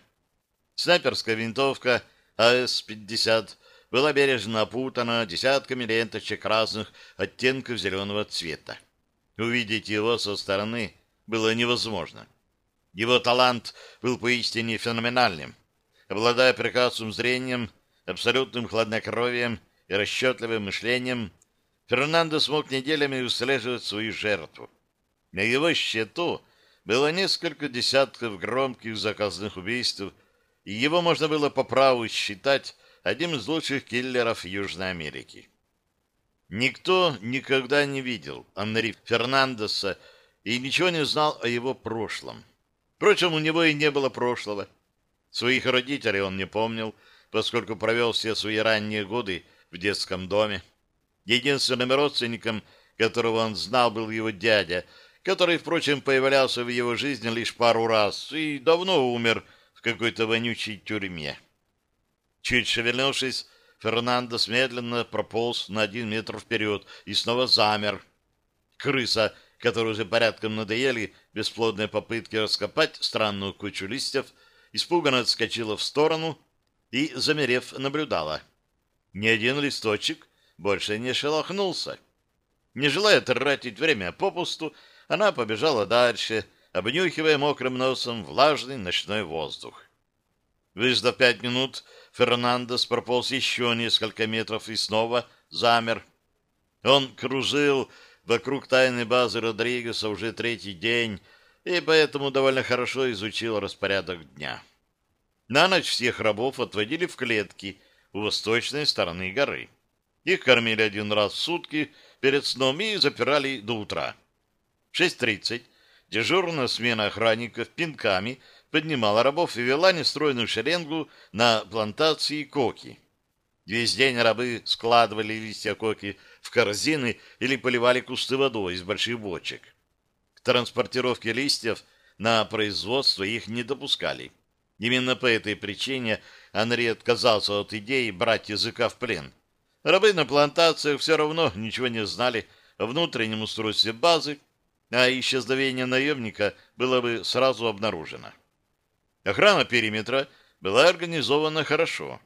Снайперская винтовка АС-50 была бережно опутана десятками ленточек разных оттенков зеленого цвета. Увидеть его со стороны было невозможно. Его талант был поистине феноменальным. Обладая прекрасным зрением, абсолютным хладнокровием и расчетливым мышлением, Фернандо смог неделями услеживать свою жертву. На его счету было несколько десятков громких заказных убийств, и его можно было по праву считать одним из лучших киллеров Южной Америки. Никто никогда не видел Анри Фернандеса и ничего не знал о его прошлом. Впрочем, у него и не было прошлого. Своих родителей он не помнил, поскольку провел все свои ранние годы в детском доме. Единственным родственником, которого он знал, был его дядя — который, впрочем, появлялся в его жизни лишь пару раз и давно умер в какой-то вонючей тюрьме. Чуть шевельнувшись, Фернандос медленно прополз на один метр вперед и снова замер. Крыса, которой уже порядком надоели бесплодные попытки раскопать странную кучу листьев, испуганно отскочила в сторону и, замерев, наблюдала. Ни один листочек больше не шелохнулся. Не желая тратить время попусту, она побежала дальше, обнюхивая мокрым носом влажный ночной воздух. Выждав пять минут, Фернандес прополз еще несколько метров и снова замер. Он кружил вокруг тайной базы Родригеса уже третий день и поэтому довольно хорошо изучил распорядок дня. На ночь всех рабов отводили в клетки у восточной стороны горы. Их кормили один раз в сутки перед сном и запирали до утра. 6.30 дежурная смена охранников пинками поднимала рабов и вела нестроенную шеренгу на плантации коки. Весь день рабы складывали листья коки в корзины или поливали кусты водой из больших бочек. К транспортировке листьев на производство их не допускали. Именно по этой причине Анри отказался от идеи брать языка в плен. Рабы на плантациях все равно ничего не знали о внутреннем устройстве базы, а исчезновение наемника было бы сразу обнаружено. Охрана периметра была организована хорошо.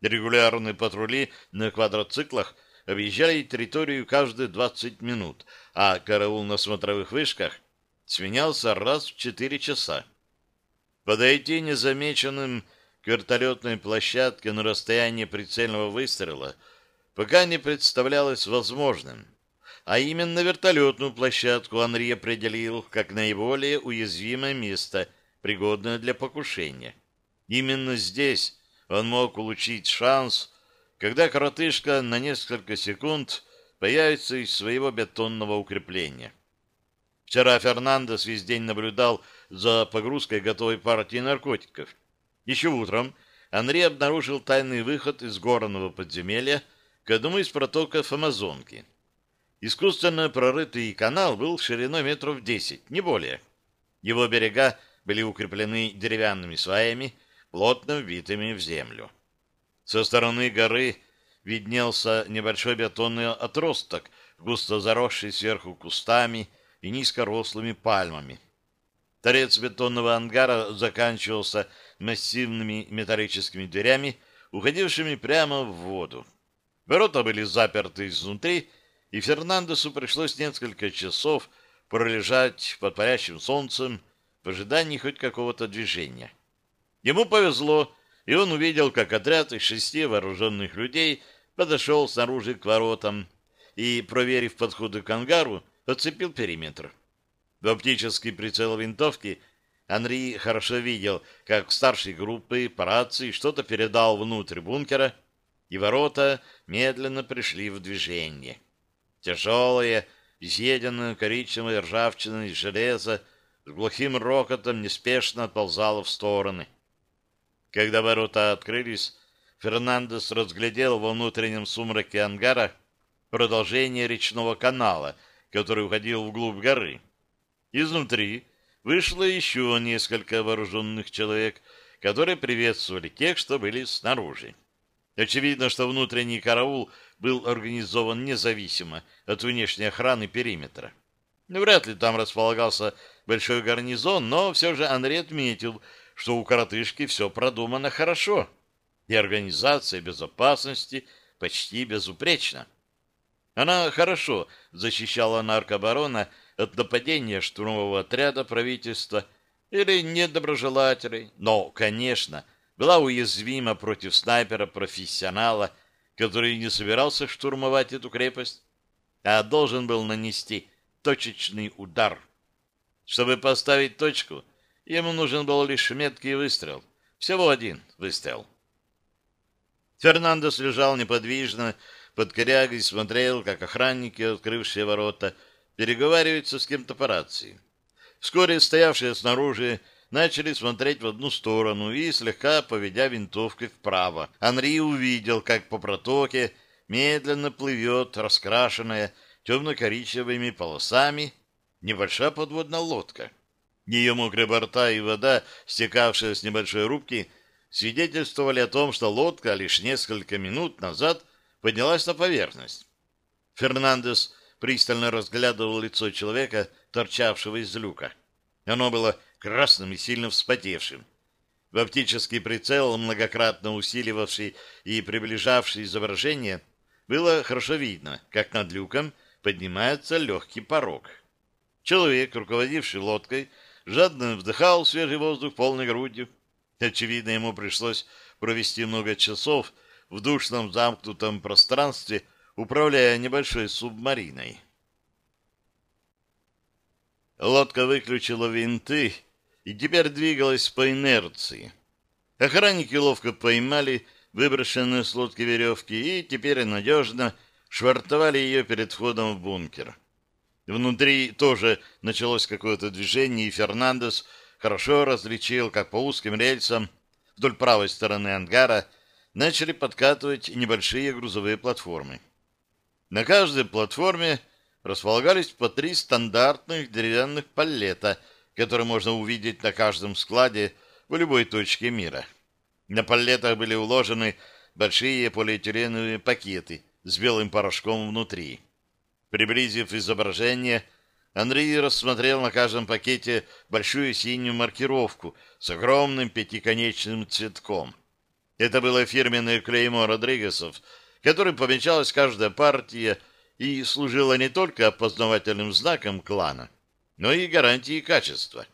Регулярные патрули на квадроциклах объезжали территорию каждые 20 минут, а караул на смотровых вышках сменялся раз в 4 часа. Подойти незамеченным к вертолетной площадке на расстоянии прицельного выстрела пока не представлялось возможным. А именно вертолетную площадку Анри определил как наиболее уязвимое место, пригодное для покушения. Именно здесь он мог получить шанс, когда коротышка на несколько секунд появится из своего бетонного укрепления. Вчера Фернандес весь день наблюдал за погрузкой готовой партии наркотиков. Еще утром Анри обнаружил тайный выход из горного подземелья к одному из протоков Амазонки. Искусственно прорытый канал был шириной метров десять, не более. Его берега были укреплены деревянными сваями, плотно вбитыми в землю. Со стороны горы виднелся небольшой бетонный отросток, густо заросший сверху кустами и низкорослыми пальмами. Торец бетонного ангара заканчивался массивными металлическими дверями, уходившими прямо в воду. Ворота были заперты изнутри, и Фернандесу пришлось несколько часов пролежать под парящим солнцем в ожидании хоть какого-то движения. Ему повезло, и он увидел, как отряд из шести вооруженных людей подошел снаружи к воротам и, проверив подходы к ангару, оцепил периметр. В оптический прицел винтовки Анри хорошо видел, как старший группы по рации что-то передал внутрь бункера, и ворота медленно пришли в движение. Тяжелое, изъеденное коричневой ржавчиной железо с глухим рокотом неспешно отползало в стороны. Когда ворота открылись, Фернандес разглядел во внутреннем сумраке ангара продолжение речного канала, который уходил вглубь горы. Изнутри вышло еще несколько вооруженных человек, которые приветствовали тех, что были снаружи. Очевидно, что внутренний караул был организован независимо от внешней охраны периметра. Вряд ли там располагался большой гарнизон, но все же Андрей отметил, что у коротышки все продумано хорошо, и организация безопасности почти безупречна. Она хорошо защищала наркобарона от нападения штурмового отряда правительства или недоброжелателей, но, конечно, была уязвима против снайпера-профессионала, который не собирался штурмовать эту крепость, а должен был нанести точечный удар. Чтобы поставить точку, ему нужен был лишь меткий выстрел. Всего один выстрел. Фернандес лежал неподвижно под корягой, смотрел, как охранники, открывшие ворота, переговариваются с кем-то по рации. Вскоре стоявшие снаружи начали смотреть в одну сторону и, слегка поведя винтовкой вправо, Анри увидел, как по протоке медленно плывет раскрашенная темно-коричневыми полосами небольшая подводная лодка. Ее мокрые борта и вода, стекавшая с небольшой рубки, свидетельствовали о том, что лодка лишь несколько минут назад поднялась на поверхность. Фернандес пристально разглядывал лицо человека, торчавшего из люка. Оно было красным и сильно вспотевшим. В оптический прицел, многократно усиливавший и приближавший изображение, было хорошо видно, как над люком поднимается легкий порог. Человек, руководивший лодкой, жадно вдыхал свежий воздух полной грудью. Очевидно, ему пришлось провести много часов в душном замкнутом пространстве, управляя небольшой субмариной. Лодка выключила винты и теперь двигалась по инерции. Охранники ловко поймали выброшенные с лодки веревки и теперь надежно швартовали ее перед входом в бункер. Внутри тоже началось какое-то движение, и Фернандес хорошо различил, как по узким рельсам вдоль правой стороны ангара начали подкатывать небольшие грузовые платформы. На каждой платформе располагались по три стандартных деревянных паллета — который можно увидеть на каждом складе в любой точке мира. На палетах были уложены большие полиэтиленовые пакеты с белым порошком внутри. Приблизив изображение, Андрей рассмотрел на каждом пакете большую синюю маркировку с огромным пятиконечным цветком. Это было фирменное клеймо Родригесов, которым помечалась каждая партия и служила не только опознавательным знаком клана, но и гарантии качества.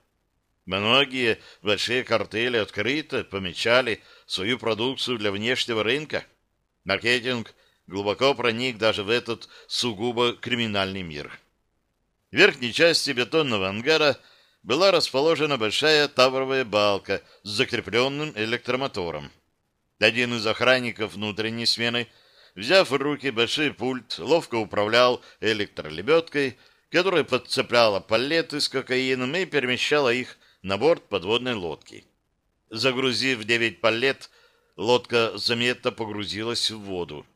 Многие большие картели открыто помечали свою продукцию для внешнего рынка. Маркетинг глубоко проник даже в этот сугубо криминальный мир. В верхней части бетонного ангара была расположена большая тавровая балка с закрепленным электромотором. Один из охранников внутренней смены, взяв в руки большой пульт, ловко управлял электролебедкой, которая подцепляла палеты с кокаином и перемещала их на борт подводной лодки. Загрузив девять палет, лодка заметно погрузилась в воду.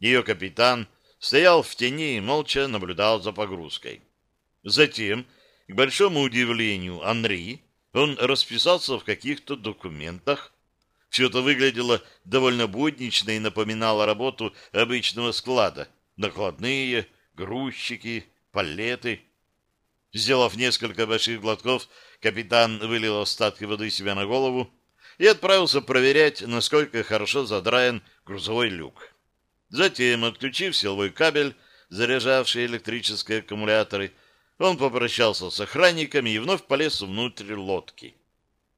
Ее капитан стоял в тени и молча наблюдал за погрузкой. Затем, к большому удивлению Анри, он расписался в каких-то документах. Все это выглядело довольно буднично и напоминало работу обычного склада. Накладные, грузчики, палеты. Сделав несколько больших глотков, капитан вылил остатки воды себе на голову и отправился проверять, насколько хорошо задраен грузовой люк. Затем, отключив силовой кабель, заряжавший электрические аккумуляторы, он попрощался с охранниками и вновь полез внутрь лодки.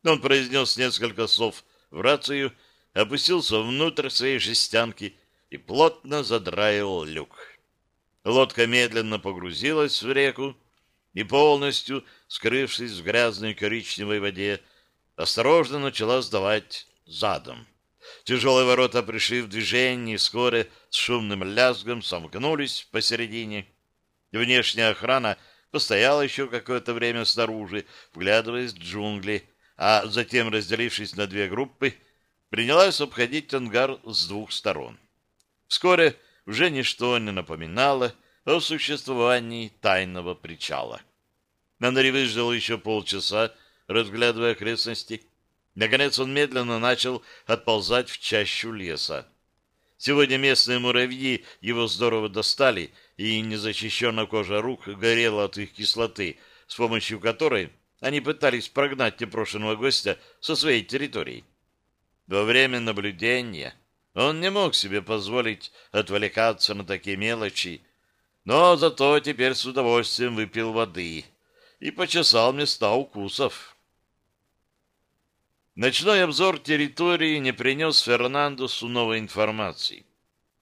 Он произнес несколько слов в рацию, опустился внутрь своей жестянки и плотно задраил люк. Лодка медленно погрузилась в реку и, полностью скрывшись в грязной коричневой воде, осторожно начала сдавать задом. Тяжелые ворота пришли в движение и вскоре с шумным лязгом сомкнулись посередине. Внешняя охрана постояла еще какое-то время снаружи, вглядываясь в джунгли, а затем, разделившись на две группы, принялась обходить ангар с двух сторон. Вскоре уже ничто не напоминало о существовании тайного причала. Нанари выждал еще полчаса, разглядывая окрестности. Наконец он медленно начал отползать в чащу леса. Сегодня местные муравьи его здорово достали, и незащищенная кожа рук горела от их кислоты, с помощью которой они пытались прогнать непрошенного гостя со своей территории. Во время наблюдения он не мог себе позволить отвлекаться на такие мелочи, но зато теперь с удовольствием выпил воды и почесал места укусов. Ночной обзор территории не принес Фернандосу новой информации.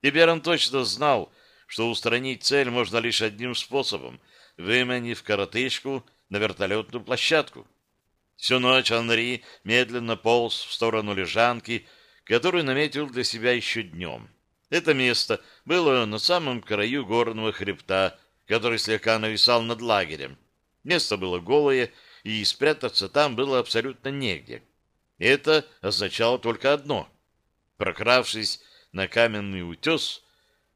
Теперь он точно знал, что устранить цель можно лишь одним способом, выманив коротышку на вертолетную площадку. Всю ночь Анри медленно полз в сторону лежанки, которую наметил для себя еще днем. Это место было на самом краю горного хребта, который слегка нависал над лагерем. Место было голое, и спрятаться там было абсолютно негде. Это означало только одно. Прокравшись на каменный утес,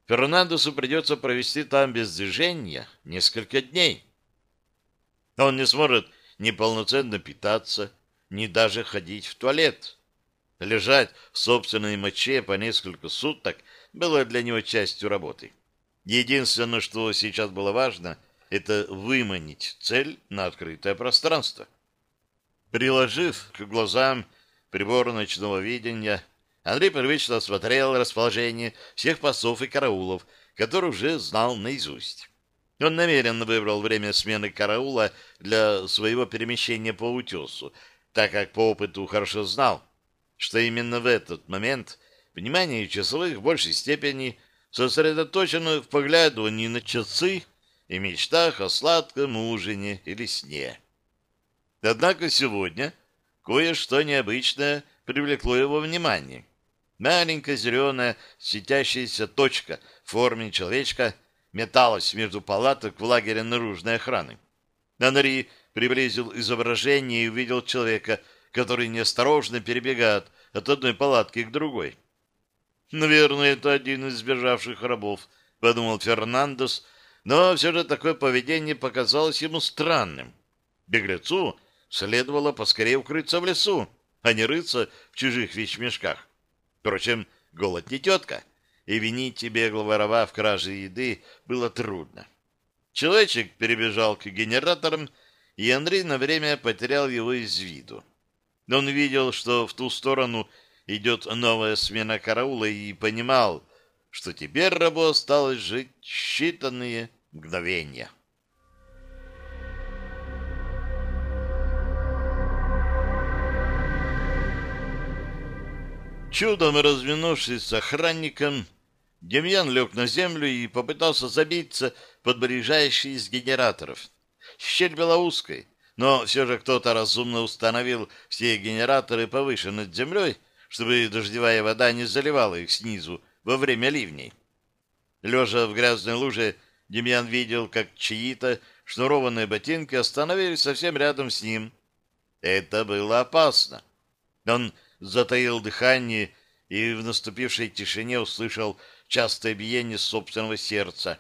Фернандесу придется провести там без движения несколько дней. Он не сможет ни полноценно питаться, ни даже ходить в туалет. Лежать в собственной моче по несколько суток было для него частью работы. Единственное, что сейчас было важно, это выманить цель на открытое пространство. Приложив к глазам прибор ночного видения, Андрей привычно осмотрел расположение всех пасов и караулов, которые уже знал наизусть. Он намеренно выбрал время смены караула для своего перемещения по утесу, так как по опыту хорошо знал, что именно в этот момент внимание часовых в большей степени сосредоточено в поглядывании на часы и мечтах о сладком ужине или сне. Однако сегодня кое-что необычное привлекло его внимание. Маленькая зеленая светящаяся точка в форме человечка металась между палаток в лагере наружной охраны. Анри приблизил изображение и увидел человека, который неосторожно перебегает от одной палатки к другой. «Наверное, это один из сбежавших рабов», — подумал Фернандес, но все же такое поведение показалось ему странным. Беглецу следовало поскорее укрыться в лесу, а не рыться в чужих вещмешках. Впрочем, голод не тетка, и винить беглого раба в краже еды было трудно. Человечек перебежал к генераторам, и Андрей на время потерял его из виду. Он видел, что в ту сторону идет новая смена караула, и понимал, что теперь рабу осталось жить считанные мгновения. Чудом разминувшись с охранником, Демьян лег на землю и попытался забиться под ближайший из генераторов. Щель была узкой, но все же кто-то разумно установил все генераторы повыше над землей, чтобы дождевая вода не заливала их снизу во время ливней. Лежа в грязной луже, Демьян видел, как чьи-то шнурованные ботинки остановились совсем рядом с ним. Это было опасно. Он затаил дыхание и в наступившей тишине услышал частое биение собственного сердца.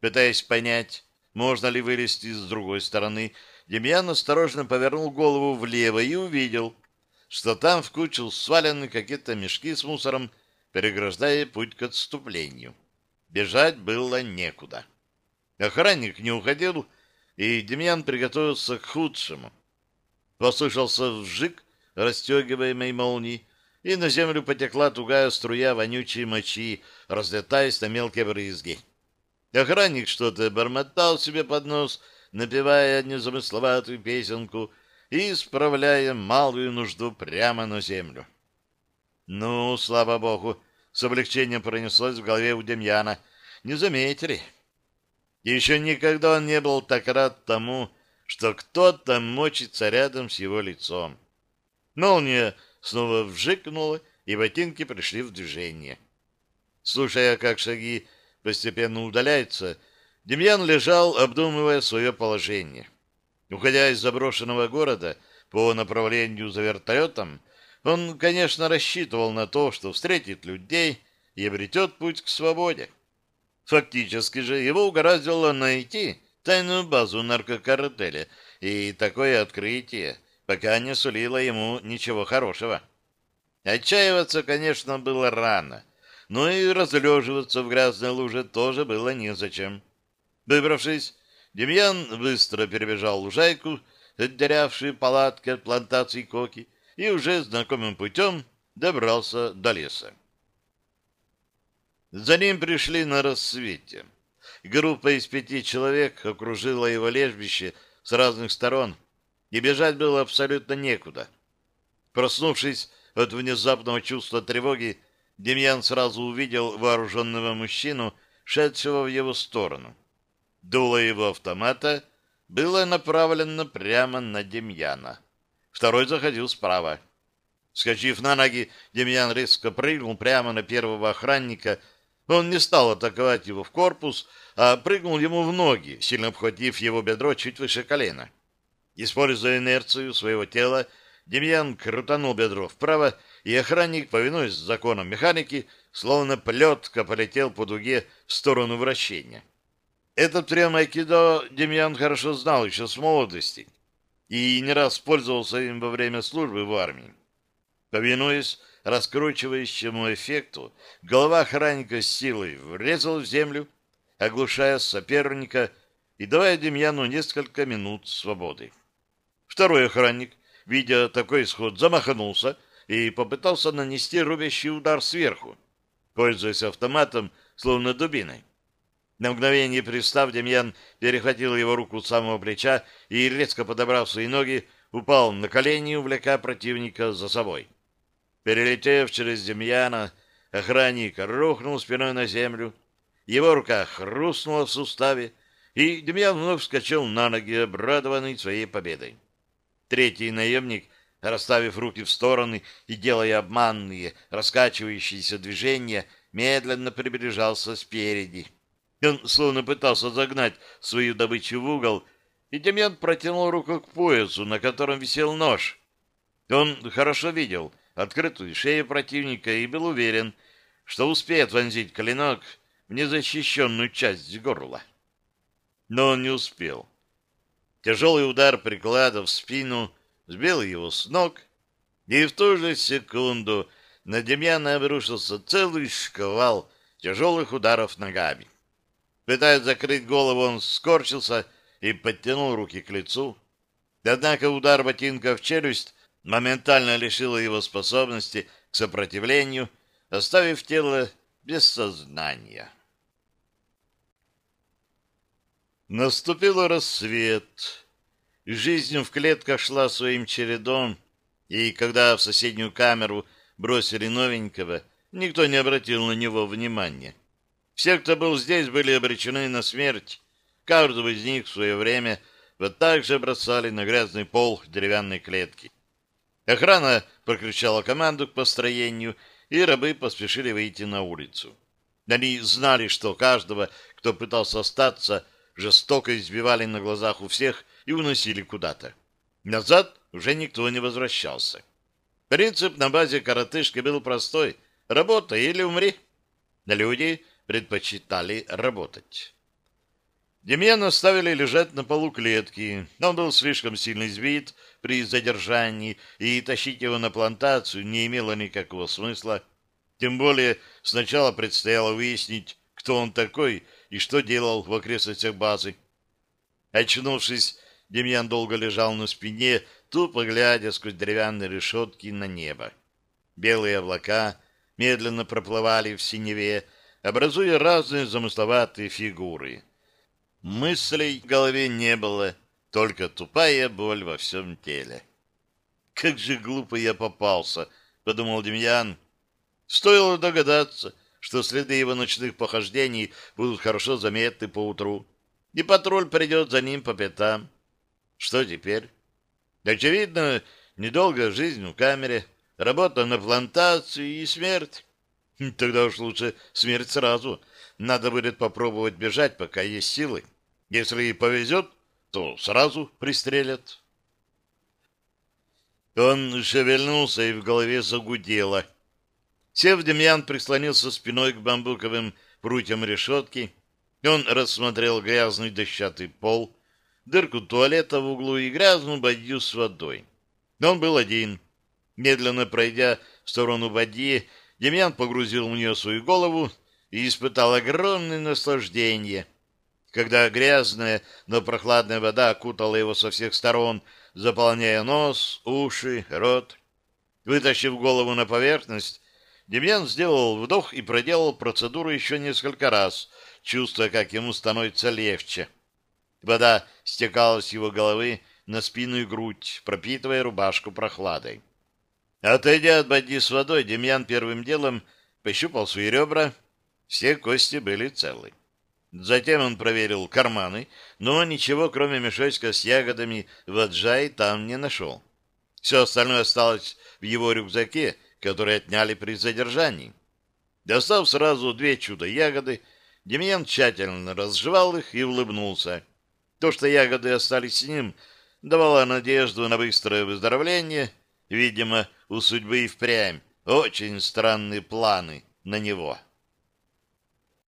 Пытаясь понять, можно ли вылезти с другой стороны, Демьян осторожно повернул голову влево и увидел, что там в кучу свалены какие-то мешки с мусором, переграждая путь к отступлению. Бежать было некуда. Охранник не уходил, и Демьян приготовился к худшему. Послышался вжик расстегиваемой молнии, и на землю потекла тугая струя вонючей мочи, разлетаясь на мелкие брызги. Охранник что-то бормотал себе под нос, напевая незамысловатую песенку и справляя малую нужду прямо на землю. Ну, слава богу, с облегчением пронеслось в голове у Демьяна. Не заметили. Еще никогда он не был так рад тому, что кто-то мочится рядом с его лицом. Молния снова вжикнула, и ботинки пришли в движение. Слушая, как шаги постепенно удаляются, Демьян лежал, обдумывая свое положение. Уходя из заброшенного города по направлению за вертолетом, он, конечно, рассчитывал на то, что встретит людей и обретет путь к свободе. Фактически же его угораздило найти тайную базу наркокартеля, и такое открытие пока не сулило ему ничего хорошего. Отчаиваться, конечно, было рано, но и разлеживаться в грязной луже тоже было незачем. Выбравшись, Демьян быстро перебежал лужайку, отделявшую палатки от плантации коки, и уже знакомым путем добрался до леса. За ним пришли на рассвете. Группа из пяти человек окружила его лежбище с разных сторон, и бежать было абсолютно некуда. Проснувшись от внезапного чувства тревоги, Демьян сразу увидел вооруженного мужчину, шедшего в его сторону. Дуло его автомата было направлено прямо на Демьяна. Второй заходил справа. Скочив на ноги, Демьян резко прыгнул прямо на первого охранника. Он не стал атаковать его в корпус, а прыгнул ему в ноги, сильно обхватив его бедро чуть выше колена. Используя инерцию своего тела, Демьян крутанул бедро вправо, и охранник, повинуясь законам механики, словно плетка полетел по дуге в сторону вращения. Этот прием айкидо Демьян хорошо знал еще с молодости и не раз пользовался им во время службы в армии. Повинуясь раскручивающему эффекту, голова охранника с силой врезала в землю, оглушая соперника и давая Демьяну несколько минут свободы. Второй охранник, видя такой исход, замахнулся и попытался нанести рубящий удар сверху, пользуясь автоматом, словно дубиной. На мгновение пристав, Демьян перехватил его руку с самого плеча и, резко подобрав свои ноги, упал на колени, увлекая противника за собой. Перелетев через Демьяна, охранник рухнул спиной на землю, его рука хрустнула в суставе, и Демьян вновь вскочил на ноги, обрадованный своей победой. Третий наемник, расставив руки в стороны и делая обманные, раскачивающиеся движения, медленно приближался спереди. Он словно пытался загнать свою добычу в угол, и Демьян протянул руку к поясу, на котором висел нож. Он хорошо видел открытую шею противника и был уверен, что успеет вонзить клинок в незащищенную часть горла. Но он не успел. Тяжелый удар приклада в спину сбил его с ног, и в ту же секунду на Демьяна обрушился целый шквал тяжелых ударов ногами. Пытаясь закрыть голову, он скорчился и подтянул руки к лицу. Однако удар ботинка в челюсть моментально лишил его способности к сопротивлению, оставив тело без сознания. Наступил рассвет. Жизнь в клетках шла своим чередом, и когда в соседнюю камеру бросили новенького, никто не обратил на него внимания. Все, кто был здесь, были обречены на смерть. Каждого из них в свое время вот так же бросали на грязный пол деревянной клетки. Охрана прокричала команду к построению, и рабы поспешили выйти на улицу. Они знали, что каждого, кто пытался остаться, жестоко избивали на глазах у всех и уносили куда-то. Назад уже никто не возвращался. Принцип на базе коротышки был простой — работай или умри. Люди предпочитали работать. Демьяна оставили лежать на полу клетки. Он был слишком сильно избит при задержании, и тащить его на плантацию не имело никакого смысла. Тем более сначала предстояло выяснить, кто он такой и что делал в окрестностях базы. Очнувшись, Демьян долго лежал на спине, тупо глядя сквозь деревянные решетки на небо. Белые облака медленно проплывали в синеве, образуя разные замысловатые фигуры. Мыслей в голове не было, только тупая боль во всем теле. «Как же глупо я попался!» — подумал Демьян. Стоило догадаться, что следы его ночных похождений будут хорошо заметны поутру, и патруль придет за ним по пятам. Что теперь? Очевидно, недолгая жизнь в камере, работа на плантации и смерть. Тогда уж лучше смерть сразу. Надо будет попробовать бежать, пока есть силы. Если и повезет, то сразу пристрелят. Он шевельнулся, и в голове загудело. Сев, Демьян прислонился спиной к бамбуковым прутьям решетки. Он рассмотрел грязный дощатый пол, дырку туалета в углу и грязную бадью с водой. Он был один. Медленно пройдя в сторону бадьи, Демьян погрузил в нее свою голову и испытал огромное наслаждение. Когда грязная, но прохладная вода окутала его со всех сторон, заполняя нос, уши, рот. Вытащив голову на поверхность, Демьян сделал вдох и проделал процедуру еще несколько раз, чувствуя, как ему становится легче. Вода стекала с его головы на спину и грудь, пропитывая рубашку прохладой. Отойдя от боди с водой, Демьян первым делом пощупал свои ребра. Все кости были целы. Затем он проверил карманы, но ничего, кроме мешочка с ягодами, в аджай там не нашел. Все остальное осталось в его рюкзаке, который отняли при задержании. Достав сразу две чудо-ягоды, Демьян тщательно разжевал их и улыбнулся. То, что ягоды остались с ним, давало надежду на быстрое выздоровление. Видимо, у судьбы и впрямь очень странные планы на него.